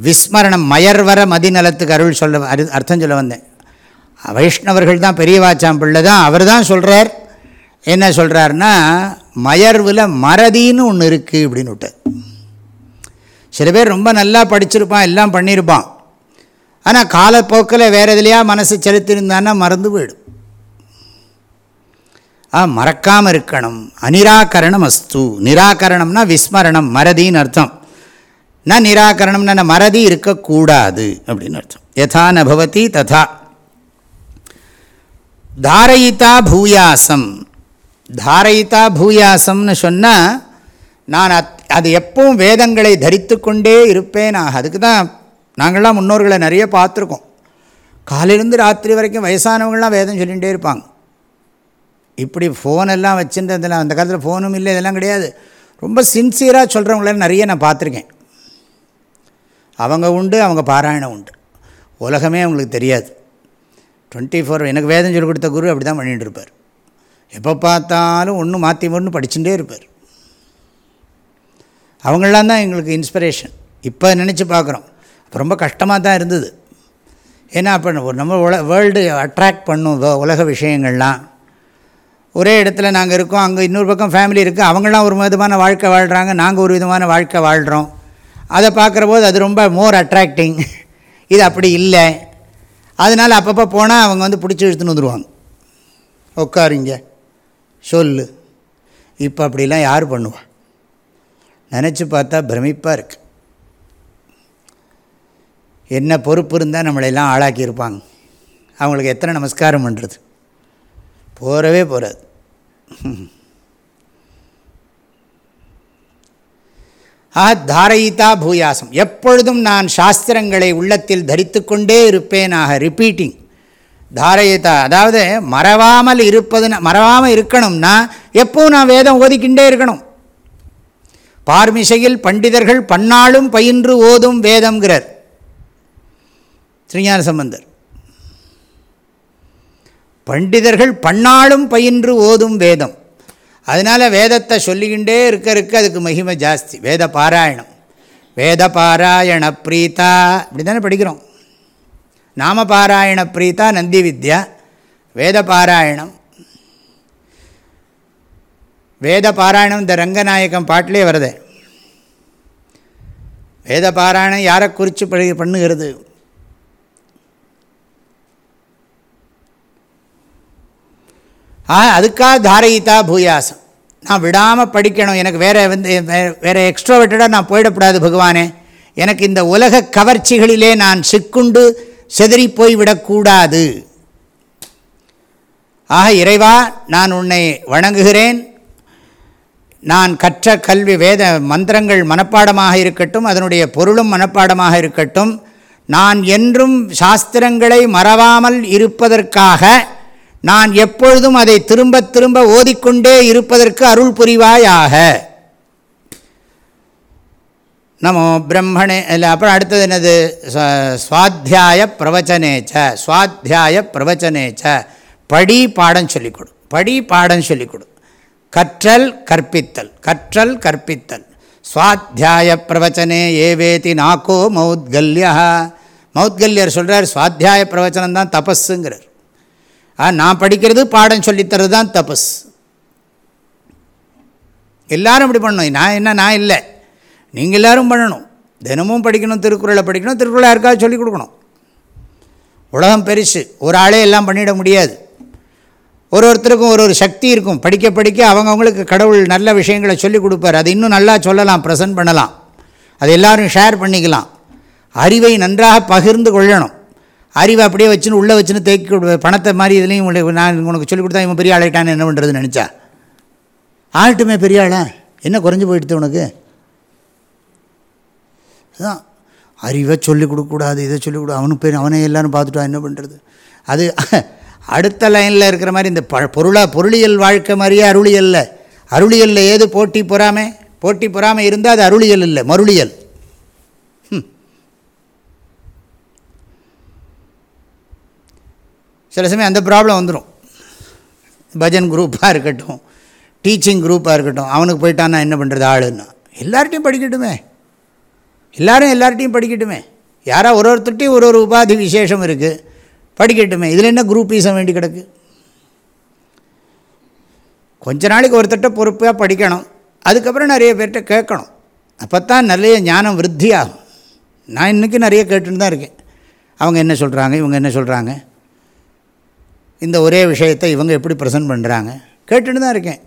Speaker 2: விஸ்மரணம் மயர்வர மதிநலத்துக்கு அருள் சொல்ல அர்த்தம் சொல்ல வந்தேன். வைஷ்ணவர்கள் தான் பெரியவாச்சாம் பிள்ளை தான். அவர் தான் சொல்கிறார் என்ன சொல்கிறாருன்னா மயர்வில் மறதின்னு ஒன்று இருக்குது அப்படின்னு விட்டு. சில பேர் ரொம்ப நல்லா படிச்சிருப்பான் எல்லாம் பண்ணியிருப்பான் ஆனால் காலப்போக்கில் வேறு எதுலையா மனசு செலுத்தியிருந்தான்னா மறந்து போயிடும். ஆ மறக்காமல் இருக்கணும். அநிராகரணம் அஸ்து. நிராகரணம்னா விஸ்மரணம் மறதின்னு அர்த்தம். நான் நிராகரணம்னா மறதி இருக்கக்கூடாது அப்படின்னு அர்த்தம். யதா நபவதி ததா. தாரயிதா பூயாசம். தாரயிதா பூயாசம்னு சொன்னால் நான் அத் அது எப்பவும் வேதங்களை தரித்து கொண்டே இருப்பேன். நான் அதுக்கு தான் நாங்கள்லாம் முன்னோர்களை நிறைய பார்த்துருக்கோம். காலையிலேருந்து ராத்திரி வரைக்கும் வயசானவங்களாம் வேதம் சொல்லிகிட்டே இருப்பாங்க. இப்படி ஃபோனெல்லாம் வச்சுருந்ததெல்லாம் அந்த காலத்தில் ஃபோனும் இல்லை இதெல்லாம் கிடையாது. ரொம்ப சின்சியராக சொல்கிறவங்கள நிறைய நான் பார்த்துருக்கேன். அவங்க உண்டு அவங்க பாராயணம் உண்டு. உலகமே அவங்களுக்கு தெரியாது. டுவெண்ட்டி ஃபோர் எனக்கு வேதம் சொல்லிக் கொடுத்த குரு அப்படி தான் பண்ணிகிட்டு இருப்பார். எப்போ பார்த்தாலும் ஒன்று மாற்றி ஒன்று படிச்சுட்டே இருப்பார். அவங்களாம் தான் எங்களுக்கு இன்ஸ்பிரேஷன் இப்போ நினச்சி பார்க்குறோம். ரொம்ப கஷ்டமாக தான் இருந்தது. ஏன்னா அப்போ நம்ம உல வேர்ல்டு அட்ராக்ட் பண்ணும் உலக விஷயங்கள்லாம். ஒரே இடத்துல நாங்கள் இருக்கோம் அங்கே இன்னொரு பக்கம் ஃபேமிலி இருக்குது அவங்களாம் ஒரு விதமான வாழ்க்கை வாழ்கிறாங்க நாங்கள் ஒரு விதமான வாழ்க்கை வாழ்கிறோம் அதை பார்க்குற போது அது ரொம்ப மோர் அட்ராக்டிங் இது அப்படி இல்லை. அதனால் அப்பப்போ போனால் அவங்க வந்து பிடிச்சி இழுத்துன்னு வந்துடுவாங்க உட்காருங்க. சொல்லு. இப்போ அப்படிலாம் யார் பண்ணுவா? நினச்சி பார்த்தா பிரமிப்பாக இருக்கு. என்ன பொறுப்பு இருந்தால் நம்மளையெல்லாம் ஆளாக்கியிருப்பாங்க அவங்களுக்கு எத்தனை நமஸ்காரம் பண்ணுறது போகிறவே போகாது ஆக தாரயிதா பூயாசம். எப்பொழுதும் நான் சாஸ்திரங்களை உள்ளத்தில் தரித்து கொண்டே இருப்பேனாக ரிப்பீட்டிங் தாரயிதா அதாவது மறவாமல் இருப்பதுனா மறவாமல் இருக்கணும்னா எப்பவும் நான் வேதம் ஓதிக்கிண்டே இருக்கணும். பார்மிசையில் பண்டிதர்கள் பன்னாலும் பயின்று ஓதும் வேதம்ங்கிறார். ஸ்ரீஞான சம்பந்தர். பண்டிதர்கள் பன்னாலும் பயின்று ஓதும் வேதம். அதனால் வேதத்தை சொல்லிக்கிண்டே இருக்க இருக்க அதுக்கு மகிமை ஜாஸ்தி. வேத பாராயணம். வேத பாராயண பிரீதா இப்படி தானே படிக்கிறோம். நாம பாராயண பிரீதா நந்தி வித்யா. வேத பாராயணம். வேத பாராயணம் இந்த ரங்கநாயகம் பாட்டிலே வருது. வேத பாராயணம் யாரை குறித்து படி பண்ணுகிறது? ஆ அதுக்காக தாரயிதா பூயாசம். நான் விடாமல் படிக்கணும். எனக்கு வேறு வந்து வே- வேறு எக்ஸ்ட்ரோவெட்டடாக நான் போயிடக்கூடாது பகவானே. எனக்கு இந்த உலக கவர்ச்சிகளிலே நான் சிக்குண்டு செதறி போய்விடக்கூடாது. ஆக இறைவா நான் உன்னை வணங்குகிறேன். நான் கற்ற கல்வி வேத மந்திரங்கள் மனப்பாடமாக இருக்கட்டும் அதனுடைய பொருளும் மனப்பாடமாக இருக்கட்டும். நான் என்றும் சாஸ்திரங்களை மறவாமல் இருப்பதற்காக நான் எப்பொழுதும் அதை திரும்ப திரும்ப ஓதிக்கொண்டே இருப்பதற்கு அருள் புரிவாயாக. நமோ பிரம்மணே இல்லை அப்புறம் அடுத்தது என்னது? சுவாத்தியாய பிரவச்சனேச்ச சுவாத்தியாய பிரவச்சனேச்ச. படி பாடம் சொல்லிக் கொடு படி பாடம் சொல்லிக் கொடு கற்றல் கற்பித்தல். கற்றல் கற்பித்தல். சுவாத்தியாய பிரவச்சனே ஏவேதி நாக்கோ மௌத்கல்யா. மௌத்கல்யர் சொல்கிறார் சுவாத்தியாய பிரவச்சனம் தான் தபஸுங்கிறார் நான் படிக்கிறது பாடம் சொல்லித்தரது தான் தபஸ். எல்லாரும் இப்படி பண்ணணும். நான் என்ன நான் இல்லை. நீங்கள் எல்லாரும் பண்ணணும். தினமும் படிக்கணும் திருக்குறளை படிக்கணும் திருக்குறளை யாருக்காவது சொல்லிக் கொடுக்கணும். உலகம் பெருசு. ஒரு ஆளே எல்லாம் பண்ணிட முடியாது. ஒரு ஒருத்தருக்கும் ஒரு ஒரு சக்தி இருக்கும். படிக்க படிக்க அவங்கவுங்களுக்கு கடவுள் நல்ல விஷயங்களை சொல்லிக் கொடுப்பார். அது இன்னும் நல்லா சொல்லலாம் ப்ரெசன்ட் பண்ணலாம். அது எல்லோரும் ஷேர் பண்ணிக்கலாம். அறிவை நன்றாக பகிர்ந்து கொள்ளணும். அறிவை அப்படியே வச்சுன்னு உள்ளே வச்சுன்னு தேக்கி கொடு- பணத்தை மாதிரி இதுலேயும் உங்களுக்கு நான் உனக்கு சொல்லிக் கொடுத்தா இவன் பெரிய ஆளாயிட்டான்னு என்ன பண்ணுறதுன்னு நினச்சா? ஆகட்டுமே பெரிய ஆளா? என்ன குறைஞ்சி போயிடுது உனக்கு? அதுதான் அறிவை சொல்லிக் கொடுக்கக்கூடாது இதை சொல்லிக் கொடு அவனுக்கு பேர் அவனே எல்லாரும் பார்த்துட்டா என்ன பண்ணுறது அது [laughs] அடுத்த லைனில் இருக்கிற மாதிரி இந்த ப பொருளா பொருளியல் வாழ்க்கை மாதிரியே அருளியல்ல. அருளியலில் ஏது? போட்டி பொறாமை? போட்டி பொறாமை இருந்தால் அது அருளியல் இல்லை மருளியல். சில சமயம் அந்த ப்ராப்ளம் வந்துடும் பஜன் குரூப்பாக இருக்கட்டும் டீச்சிங் குரூப்பாக இருக்கட்டும் அவனுக்கு போயிட்டான்னா என்ன பண்ணுறது ஆளுன்னா. எல்லார்ட்டையும் படிக்கட்டுமே. எல்லாரும் எல்லார்ட்டையும் படிக்கட்டுமே. யாரோ ஒரு ஒருத்தர்ட்டையும் ஒரு ஒரு உபாதி விசேஷம் இருக்குது படிக்கட்டுமே. இதில் என்ன குரூப்பீசம் வேண்டி கிடக்கு? கொஞ்ச நாளைக்கு ஒருத்தட்ட பொறுப்பாக படிக்கணும். அதுக்கப்புறம் நிறைய பேர்கிட்ட கேட்கணும். அப்போ தான் நிறைய ஞானம் விருத்தி ஆகும் நான் இன்றைக்கி நிறைய கேட்டுன்னு தான் இருக்கேன். அவங்க என்ன சொல்கிறாங்க இவங்க என்ன சொல்கிறாங்க இந்த ஒரே விஷயத்தை இவங்க எப்படி ப்ரெசன்ட் பண்ணுறாங்க கேட்டுன்னு தான் இருக்கேன்.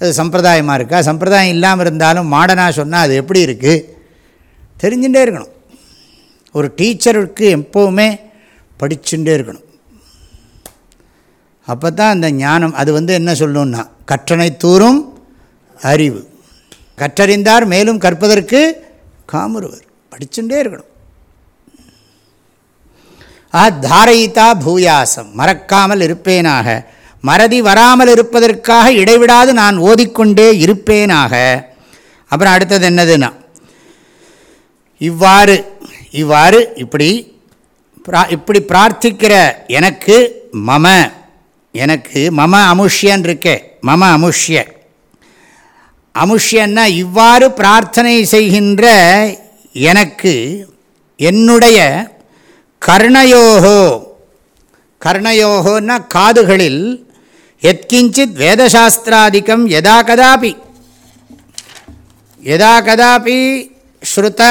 Speaker 2: அது சம்பிரதாயமாக இருக்கா? சம்பிரதாயம் இல்லாமல் இருந்தாலும் மாடனாக சொன்னால் அது எப்படி இருக்குது தெரிஞ்சுட்டே இருக்கணும். ஒரு டீச்சருக்கு எப்போவுமே படிச்சுட்டே இருக்கணும். அப்போ தான் அந்த ஞானம் அது வந்து என்ன சொல்லணுன்னா கற்றனை தூரும் அறிவு. கற்றறிந்தார் மேலும் கற்பதற்கு காமருவர். படிச்சுட்டே இருக்கணும். ஆ தாரயிதா பூயாசம். மறக்காமல் இருப்பேனாக. மறதி வராமல் இருப்பதற்காக இடைவிடாது நான் ஓதிக்கொண்டே இருப்பேனாக. அப்புறம் அடுத்தது என்னதுன்னா இவ்வாறு இவ்வாறு இப்படி இப்படி பிரார்த்திக்கிற எனக்கு மம எனக்கு மம அமுஷ்யன் இருக்கே மம அமுஷ்ய. அமுஷ்யன்னா இவ்வாறு பிரார்த்தனை செய்கின்ற எனக்கு என்னுடைய கர்ணயோகோ. கர்ணயோகோன்னா காதுகளில் எத்கிஞ்சித் வேதசாஸ்திராதிக்கம் எதா கதாபி. எதா கதாபி ஸ்ருத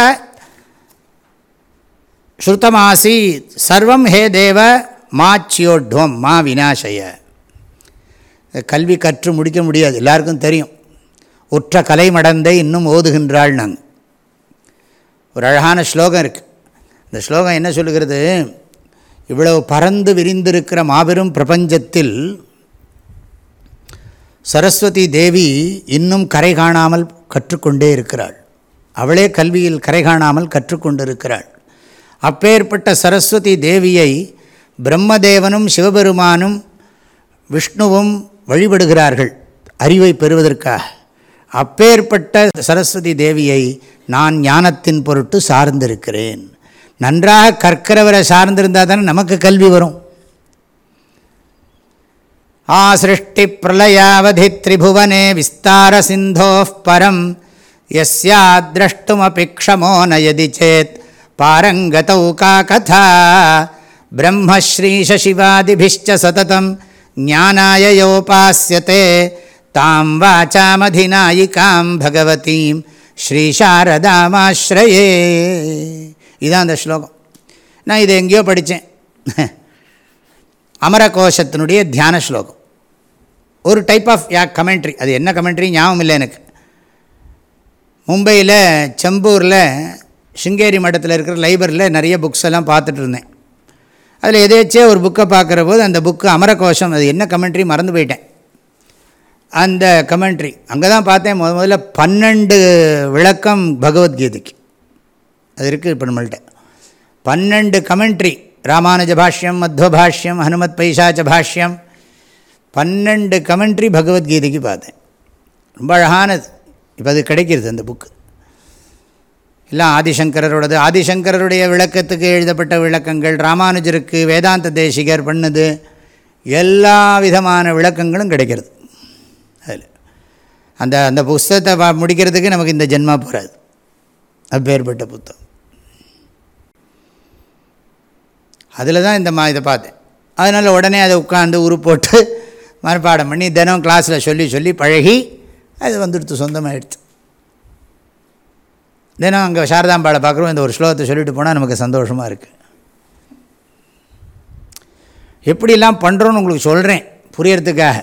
Speaker 2: ஸ்ருதமாசி சர்வம் ஹே தேவ மாச்சியோட்வம் மா வினாசய கல்வி கற்று முடிக்க முடியாது எல்லாருக்கும் தெரியும். உற்ற கலைமடந்தை இன்னும் ஓதுகின்றாள் நாங்கள் ஒரு அழகான ஸ்லோகம் இருக்குது இந்த ஸ்லோகம் என்ன சொல்லுகிறது? இவ்வளவு பறந்து விரிந்திருக்கிற மாபெரும் பிரபஞ்சத்தில் சரஸ்வதி தேவி இன்னும் கரை காணாமல் கற்றுக்கொண்டே இருக்கிறாள். அவளே கல்வியில் கரை காணாமல் கற்றுக்கொண்டிருக்கிறாள். அப்பேற்பட்ட சரஸ்வதி தேவியை பிரம்மதேவனும் சிவபெருமானும் விஷ்ணுவும் வழிபடுகிறார்கள் அறிவை பெறுவதற்காக. அப்பேற்பட்ட சரஸ்வதி தேவியை நான் ஞானத்தின் பொருட்டு சார்ந்திருக்கிறேன். நன்றாக கற்கிறவரை சார்ந்திருந்தால் தானே நமக்கு கல்வி வரும். ஆ சிருஷ்டி பிரளயாவதி திரிபுவனே விஸ்தார சிந்தோ பரம் யஸ்யாத்ரஷ்டுமபி க்ஷமோ நயதி சேத் பாரங்கதௌ கா கதா பிரம்மஸ்ரீஷசிவாதிபிஷ்ட சததம் ஞானாய யோபாஸ்யதே தாம் வாச்சாமதிநாயிகாம் பகவதீம் ஸ்ரீசாரதாமாஸ்ரயே இதுதான் அந்த ஸ்லோகம். நான் இதை எங்கேயோ படித்தேன். அமரகோஷத்தினுடைய தியான ஸ்லோகம். ஒரு டைப் ஆஃப் யா கமெண்ட்ரி அது என்ன கமெண்ட்ரி ஞாபகம் இல்லை எனக்கு. மும்பையில் செம்பூரில் சிங்கேரி மட்டத்தில் இருக்கிற லைப்ரரியில் நிறைய புக்ஸ் எல்லாம் பார்த்துட்டு இருந்தேன். அதில் எதேச்சே ஒரு புக்கை பார்க்குற போது அந்த புக்கு அமரகோஷம் அது என்ன கமெண்ட்ரி மறந்து போயிட்டேன். அந்த கமெண்ட்ரி அங்கே தான் பார்த்தேன் முத முதல்ல பன்னெண்டு விளக்கம் பகவத்கீதைக்கு. அது இருக்குது இப்போ நம்மள்கிட்ட பன்னெண்டு கமெண்ட்ரி ராமானுஜ பாஷ்யம் மத்வ பாஷ்யம் ஹனுமத் பைசாச்ச பாஷ்யம். பன்னெண்டு கமெண்ட்ரி பகவத்கீதைக்கு பார்த்தேன். ரொம்ப அழகானது. இப்போ அது கிடைக்கிறது அந்த புக்கு எல்லாம் ஆதிசங்கரோடது ஆதிசங்கரருடைய விளக்கத்துக்கு எழுதப்பட்ட விளக்கங்கள் ராமானுஜருக்கு வேதாந்த தேசிகர் பண்ணது எல்லா விதமான விளக்கங்களும் கிடைக்கிறது. அதில். அந்த அந்த புஸ்தகத்தை முடிக்கிறதுக்கு நமக்கு இந்த ஜென்மா போகாது அப்பேற்பட்ட புத்தகம். அதில் தான் இந்த மா இதை பார்த்தேன். அதனால் உடனே அதை உட்காந்து உரு போட்டு [laughs] மறுபாடம் பண்ணி தினம் கிளாஸில் சொல்லி சொல்லி பழகி அது வந்துடுத்து சொந்தமாகிடுச்சு தினம் அங்கே சாரதாம்பாளை பார்க்குறோம் இந்த ஒரு ஸ்லோகத்தை சொல்லிட்டு போனால் நமக்கு சந்தோஷமாக இருக்குது எப்படிலாம் பண்ணுறோன்னு உங்களுக்கு சொல்கிறேன் புரியறதுக்காக.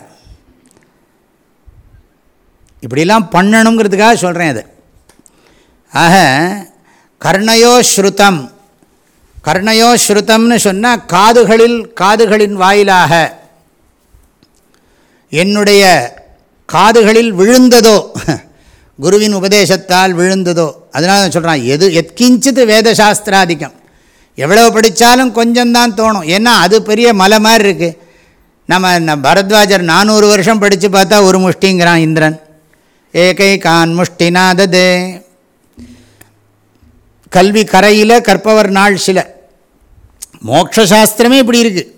Speaker 2: இப்படிலாம் பண்ணணுங்கிறதுக்காக சொல்கிறேன் அது. ஆக கர்ணயோ ஸ்ருதம். கர்ணயோ ஸ்ருதம்னு சொன்னால் காதுகளில் காதுகளின் வாயிலாக. என்னுடைய காதுகளில் விழுந்ததோ குருவின் உபதேசத்தால் விழுந்ததோ அதனால நான் சொல்கிறான் எது எத்கிஞ்சித்து வேதசாஸ்திராதிக்கம். எவ்வளோ படித்தாலும் கொஞ்சம்தான் தோணும். ஏன்னா அது பெரிய மலை மாதிரி இருக்குது நம்ம பரத்வாஜர் நானூறு வருஷம் படித்து பார்த்தா ஒரு முஷ்டிங்கிறான் இந்திரன். ஏகை கான் முஷ்டிநாததே. கல்வி கரையில் கற்பவர் நாள் சில. மோக்ஷாஸ்திரமே இப்படி இருக்குது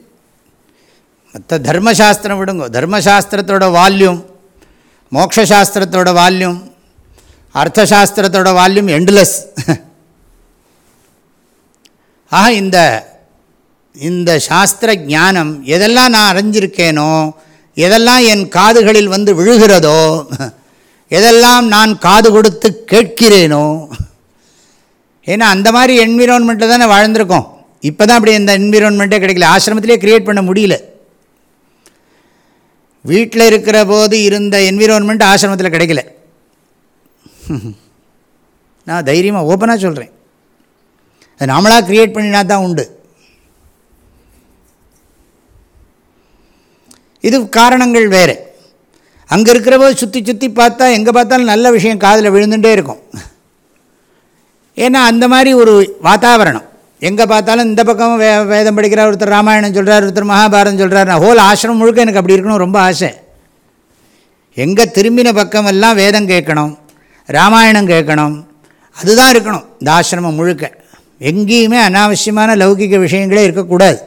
Speaker 2: மற்ற தர்மசாஸ்திரம் விடுங்க. தர்மசாஸ்திரத்தோட வால்யூம் மோக்ஷாஸ்திரத்தோட வால்யூம் அர்த்தசாஸ்திரத்தோட வால்யூம் எண்ட்லெஸ் [laughs] ஆக இந்த இந்த சாஸ்திர ஞானம் எதெல்லாம் நான் அறிஞ்சிருக்கேனோ எதெல்லாம் என் காதுகளில் வந்து விழுகிறதோ எதெல்லாம் நான் காது கொடுத்து கேட்கிறேனோ ஏன்னா அந்த மாதிரி என்விரான்மெண்ட்டில் தானே வாழ்ந்திருக்கோம். இப்போ தான் அப்படி இந்த என்விரான்மெண்ட்டே கிடைக்கல. ஆசிரமத்திலே க்ரியேட் பண்ண முடியல. வீட்டில் இருக்கிற போது இருந்த என்விரான்மெண்ட் ஆசிரமத்தில் கிடைக்கல. [laughs] நான் தைரியமாக ஓப்பனாக சொல்கிறேன் அது நாமளாக க்ரியேட் பண்ணினா தான் உண்டு. இது காரணங்கள் வேறு. அங்கே இருக்கிற போது சுற்றி சுற்றி பார்த்தா எங்கே பார்த்தாலும் நல்ல விஷயம் காதில் விழுந்துகிட்டே இருக்கும். ஏன்னா அந்த மாதிரி ஒரு வாத்தாவரணம் எங்கே பார்த்தாலும் இந்த பக்கம் வே வேதம் படிக்கிறார் ஒருத்தர் ராமாயணம் சொல்கிறார் ஒருத்தர் மகாபாரதம் சொல்கிறார் நான் ஹோல் ஆசிரமம் முழுக்க எனக்கு அப்படி இருக்கணும் ரொம்ப ஆசை. எங்கே திரும்பின பக்கமெல்லாம் வேதம் கேட்கணும் ராமாயணம் கேட்கணும் அதுதான் இருக்கணும் இந்த ஆசிரமம் முழுக்க. எங்கேயுமே அனாவசியமான லௌகிக விஷயங்களே இருக்கக்கூடாது.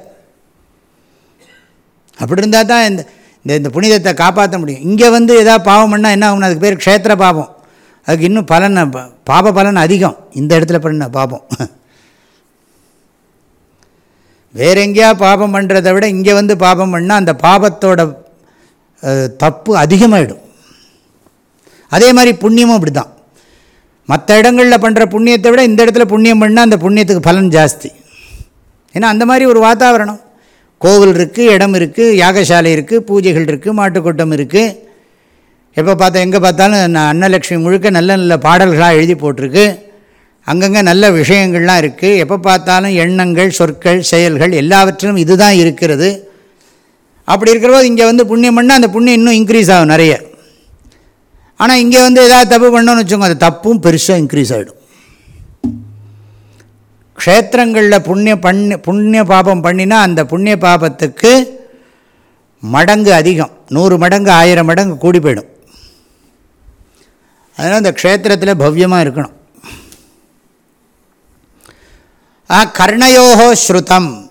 Speaker 2: அப்படி இருந்தால் தான் இந்த இந்த இந்த புனிதத்தை காப்பாற்ற முடியும். இங்கே வந்து எதாவது பாவம் பண்ணால் என்ன ஆகும் அதுக்கு பேர் க்ஷேத்திர பாபம் அதுக்கு இன்னும் பலன் ப- பாப பலன் அதிகம். இந்த இடத்துல பண்ண பாபம். [laughs] வேற எங்கேயா பாபம் பண்ணுறதை விட இங்கே வந்து பாபம் பண்ணால் அந்த பாபத்தோட தப்பு அதிகமாகிடும் அதே மாதிரி புண்ணியமும் அப்படி தான் மற்ற இடங்களில் பண்ணுற புண்ணியத்தை விட இந்த இடத்துல புண்ணியம் பண்ணால் அந்த புண்ணியத்துக்கு பலன் ஜாஸ்தி. ஏன்னா அந்த மாதிரி ஒரு வாதாவரணம். கோவில் இருக்குது இடம் இருக்குது யாகசாலை இருக்குது பூஜைகள் இருக்குது மாட்டுக்கூட்டம் இருக்குது எப்போ பார்த்தா எங்கே பார்த்தாலும் நான் அன்னலக்ஷ்மி முழுக்க நல்ல நல்ல பாடல்களாக எழுதி போட்டிருக்கு. அங்கங்கே நல்ல விஷயங்கள்லாம் இருக்குது எப்போ பார்த்தாலும் எண்ணங்கள் சொற்கள் செயல்கள் எல்லாவற்றிலும் இதுதான் இருக்கிறது. அப்படி இருக்கிறபோது இங்கே வந்து புண்ணியம் பண்ணால் அந்த புண்ணியம் இன்னும் இன்க்ரீஸ் ஆகும் நிறைய. ஆனால் இங்கே வந்து எதாவது தப்பு பண்ணோன்னு வச்சுக்கோங்க அது தப்பும் பெருசாக இன்க்ரீஸ் ஆகிடும் க்ஷேத்திரங்களில் புண்ணிய பண்ணி புண்ணிய பாபம் பண்ணினா அந்த புண்ணிய பாபத்துக்கு மடங்கு அதிகம். நூறு மடங்கு ஆயிரம் மடங்கு கூடி போயிடும். அதனால் அந்த க்ஷேத்திரத்தில் பவ்யமாக இருக்கணும் ஆ கர்ணயோகோ ஸ்ருதம்.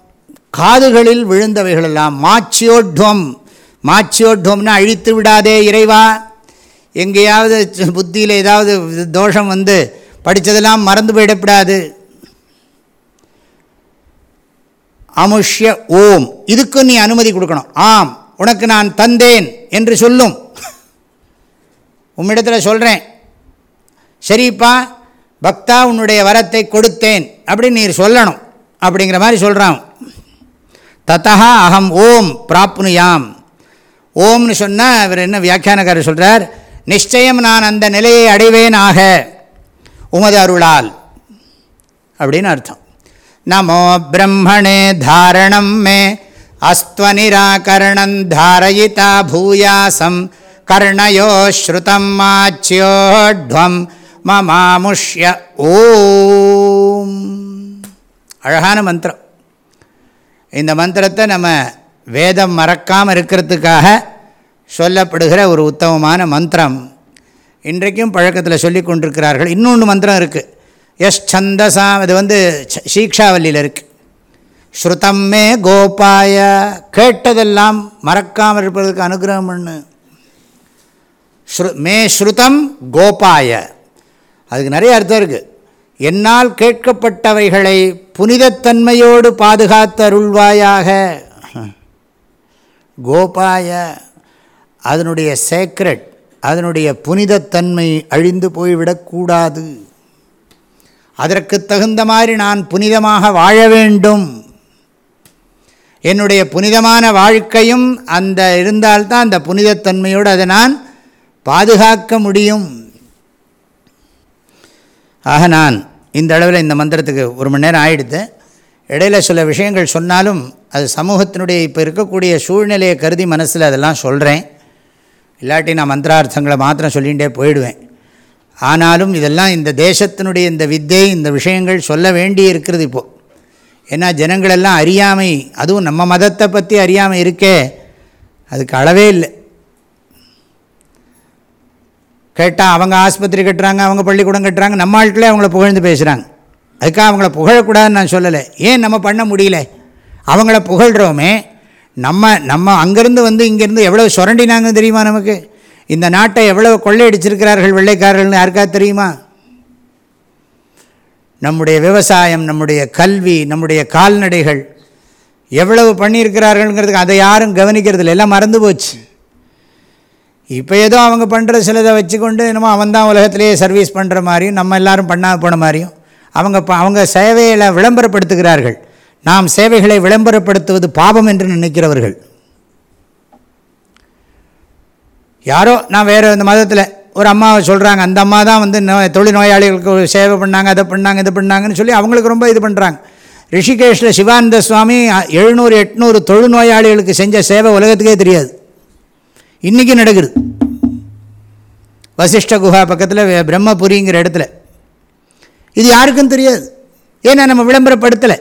Speaker 2: காதுகளில் விழுந்தவைகளெல்லாம் மாச்சியோட்வம். மாச்சியோட்வம்னா அழித்து விடாதே இறைவா. எங்கேயாவது புத்தியில் ஏதாவது தோஷம் வந்து படித்ததெல்லாம் மறந்து போயிடப்படாது. அமுஷ்ய ஓம். இதுக்கு நீ அனுமதி கொடுக்கணும். ஆம் உனக்கு நான் தந்தேன் என்று சொல்லும். உம்மிடத்தில் சொல்கிறேன் சரிப்பா பக்தா உன்னுடைய வரத்தை கொடுத்தேன். அப்படின்னு நீர் சொல்லணும். அப்படிங்கிற மாதிரி சொல்கிறான் தத்தா அகம் ஓம் பிராப்னுயாம். ஓம்னு சொன்னால் இவர் என்ன வியாக்கியானக்காரர் சொல்கிறார் நிச்சயம் நான் அந்த நிலையை அடைவேன் ஆக உமது அருளால். அப்படின்னு அர்த்தம். நமோ பிரம்மணே தாரணம் மே அஸ்துவனிராகரணம் தாரயிதா பூயாசம் கர்ணயோ ஸ்ருதம் மாச்சியோட்வம் மமாமுஷ்ய ஓம். அழகான மந்திரம். இந்த மந்திரத்தை நம்ம வேதம் மறக்காமல் இருக்கிறதுக்காக சொல்லப்படுகிற ஒரு உத்தமமான மந்திரம். இன்றைக்கும் பழக்கத்தில் சொல்லி கொண்டிருக்கிறார்கள். இன்னொன்று மந்திரம் இருக்குது எஸ் சந்தசா இது வந்து ச- சீக்ஷாவல்லியில் இருக்குது ஸ்ருதம் மே கோபாய. கேட்டதெல்லாம் மறக்காமல் இருப்பதற்கு அனுகிரகம் பண்ணு. ஸ்ரு மே ஸ்ருதம் கோபாய. அதுக்கு நிறைய அர்த்தம் இருக்குது என்னால் கேட்கப்பட்டவைகளை புனிதத்தன்மையோடு பாதுகாத்தருள்வாயாக. கோபாய அதனுடைய சேக்ரெட் அதனுடைய புனிதத்தன்மை அழிந்து போய்விடக்கூடாது அதற்கு தகுந்த மாதிரி நான் புனிதமாக வாழ வேண்டும். என்னுடைய புனிதமான வாழ்க்கையும் அந்த இருந்தால்தான் அந்த புனிதத்தன்மையோடு அதை நான் பாதுகாக்க முடியும். ஆக நான் இந்த அளவில் இந்த மந்திரத்துக்கு ஒரு மணி நேரம் ஆயிடுது இடையில சில விஷயங்கள் சொன்னாலும் அது சமூகத்தினுடைய இப்போ இருக்கக்கூடிய சூழ்நிலையை கருதி மனசில் அதெல்லாம் சொல்கிறேன் இல்லாட்டி நான் மந்திரார்த்தங்களை மாத்திரம் சொல்லிகிட்டே போயிடுவேன். ஆனாலும் இதெல்லாம் இந்த தேசத்தினுடைய இந்த வித்தை இந்த விஷயங்கள் சொல்ல வேண்டி இருக்கிறது இப்போது ஏன்னா ஜனங்களெல்லாம் அறியாமை அதுவும் நம்ம மதத்தை பற்றி அறியாமை இருக்கே அதுக்கு அளவே இல்லை. கேட்டால் அவங்க ஆஸ்பத்திரி கட்டுறாங்க அவங்க பள்ளிக்கூடம் கட்டுறாங்க நம்ம ஆட்களே அவங்கள புகழ்ந்து பேசுகிறாங்க அதுக்காக அவங்கள புகழக்கூடாதுன்னு நான் சொல்லலை. ஏன் நம்ம பண்ண முடியல? அவங்கள புகழ்கிறோமே நம்ம நம்ம அங்கேருந்து வந்து இங்கேருந்து எவ்வளோ சுரண்டினாங்க தெரியுமா நமக்கு? இந்த நாட்டை எவ்வளோ கொள்ளையடிச்சிருக்கிறார்கள் வெள்ளைக்காரர்கள்னு யாருக்கா தெரியுமா? நம்முடைய விவசாயம் நம்முடைய கல்வி நம்முடைய கால்நடைகள் எவ்வளவு பண்ணியிருக்கிறார்கள்ங்கிறதுக்கு அதை யாரும் கவனிக்கிறது இல்லை எல்லாம் மறந்து போச்சு. இப்போ ஏதோ அவங்க பண்ணுற சிலதை வச்சுக்கொண்டு என்னமோ அவன் தான் உலகத்திலேயே சர்வீஸ் பண்ணுற மாதிரியும் நம்ம எல்லாரும் பண்ணாமல் போன மாதிரியும் அவங்க ப அவங்க சேவைகளை விளம்பரப்படுத்துகிறார்கள். நாம் சேவைகளை விளம்பரப்படுத்துவது பாபம் என்று நினைக்கிறவர்கள். யாரோ நான் வேறு இந்த மதத்தில் ஒரு அம்மாவை சொல்கிறாங்க அந்த அம்மா தான் வந்து தொழில் நோயாளிகளுக்கு சேவை பண்ணாங்க அதை பண்ணாங்க இதை பண்ணாங்கன்னு சொல்லி அவங்களுக்கு ரொம்ப இது பண்ணுறாங்க ரிஷிகேஷில் சிவானந்த சுவாமி எழுநூறு எட்நூறு தொழுநோயாளிகளுக்கு செஞ்ச சேவை உலகத்துக்கே தெரியாது. இன்றைக்கி நடக்குது. வசிஷ்ட குஹா பக்கத்தில் பிரம்மபுரிங்கிற இடத்துல. இது யாருக்கும் தெரியாது. ஏன்னா நம்ம விளம்பரப்படுத்தலை.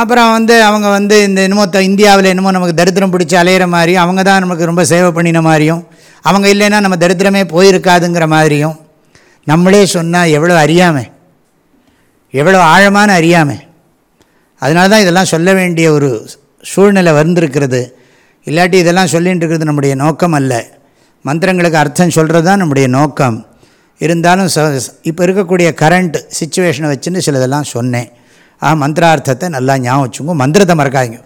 Speaker 2: அப்புறம் வந்து அவங்க வந்து இந்த என்னமோ இந்தியாவில் என்னமோ நமக்கு தரித்திரம் பிடிச்சி அலையிற மாதிரியும் அவங்க தான் நமக்கு ரொம்ப சேவை பண்ணின மாதிரியும் அவங்க இல்லைன்னா நம்ம தரித்திரமே போயிருக்காதுங்கிற மாதிரியும் நம்மளே சொன்னால் எவ்வளோ அறியாமை. எவ்வளோ ஆழமான அறியாமை. அதனால தான் இதெல்லாம் சொல்ல வேண்டிய ஒரு சூழ்நிலை வந்திருக்கிறது. இல்லாட்டி இதெல்லாம் சொல்லிகிட்டு இருக்கிறது நம்முடைய நோக்கம் அல்ல. மந்திரங்களுக்கு அர்த்தம் சொல்கிறது தான் நம்முடைய நோக்கம். இருந்தாலும் இப்போ இருக்கக்கூடிய கரண்ட் சுச்சுவேஷனை வச்சுன்னு சிலதெல்லாம் சொன்னேன். ஆ மந்திரார்த்தத்தை நல்லா ஞாபகம் வச்சுங்க மந்திரத்தை மறக்காதீங்க.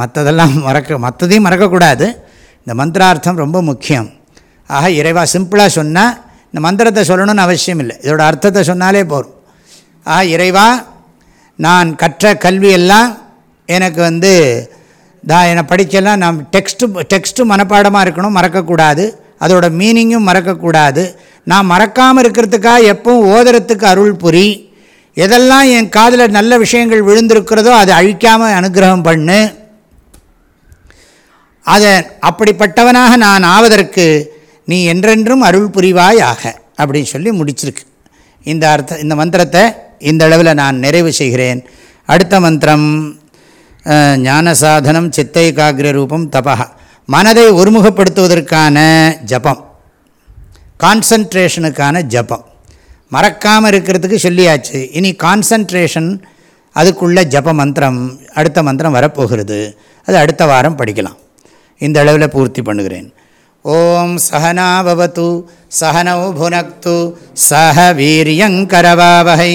Speaker 2: மற்றதெல்லாம் மறக்க மற்றதையும் மறக்கக்கூடாது. இந்த மந்திரார்த்தம் ரொம்ப முக்கியம். ஆக இறைவா சிம்பிளாக சொன்னால் இந்த மந்திரத்தை சொல்லணும்னு அவசியம் இல்லை. இதோட அர்த்தத்தை சொன்னாலே போகும் ஆக இறைவா நான் கற்ற கல்வியெல்லாம் எனக்கு வந்து தான் என்னை படிக்கலாம் நான் டெக்ஸ்ட்டு டெக்ஸ்ட்டு மனப்பாடமாக இருக்கணும் மறக்கக்கூடாது. அதோட மீனிங்கும் மறக்கக்கூடாது. நான் மறக்காமல் இருக்கிறதுக்காக எப்பவும் ஓதுறதுக்கு அருள் புரி. எதெல்லாம் என் காதில் நல்ல விஷயங்கள் விழுந்திருக்கிறதோ அதை அழிக்காமல் அனுகிரகம் பண்ணு. அதை அப்படிப்பட்டவனாக நான் ஆவதற்கு நீ என்றென்றும் அருள் புரிவாயாக அப்படின்னு சொல்லி முடிச்சிருக்கு. இந்த அர்த்த இந்த மந்திரத்தை இந்த அளவில் நான் நிறைவு செய்கிறேன். அடுத்த மந்திரம். ஞான சாதனம் சித்தை காகிர ரூபம் தபா மனதை ஒருமுகப்படுத்துவதற்கான ஜபம். கான்சன்ட்ரேஷனுக்கான ஜபம். மறக்காமல் இருக்கிறதுக்கு சொல்லியாச்சு. இனி கான்சன்ட்ரேஷன் அதுக்குள்ள ஜப மந்திரம் அடுத்த மந்திரம் வரப்போகிறது. அது அடுத்த வாரம் படிக்கலாம். இந்த அளவில் பூர்த்தி பண்ணுகிறேன். ஓம் சகனாபவத்து சகனௌ புனக்து சஹ வீரியங்கரவாவகை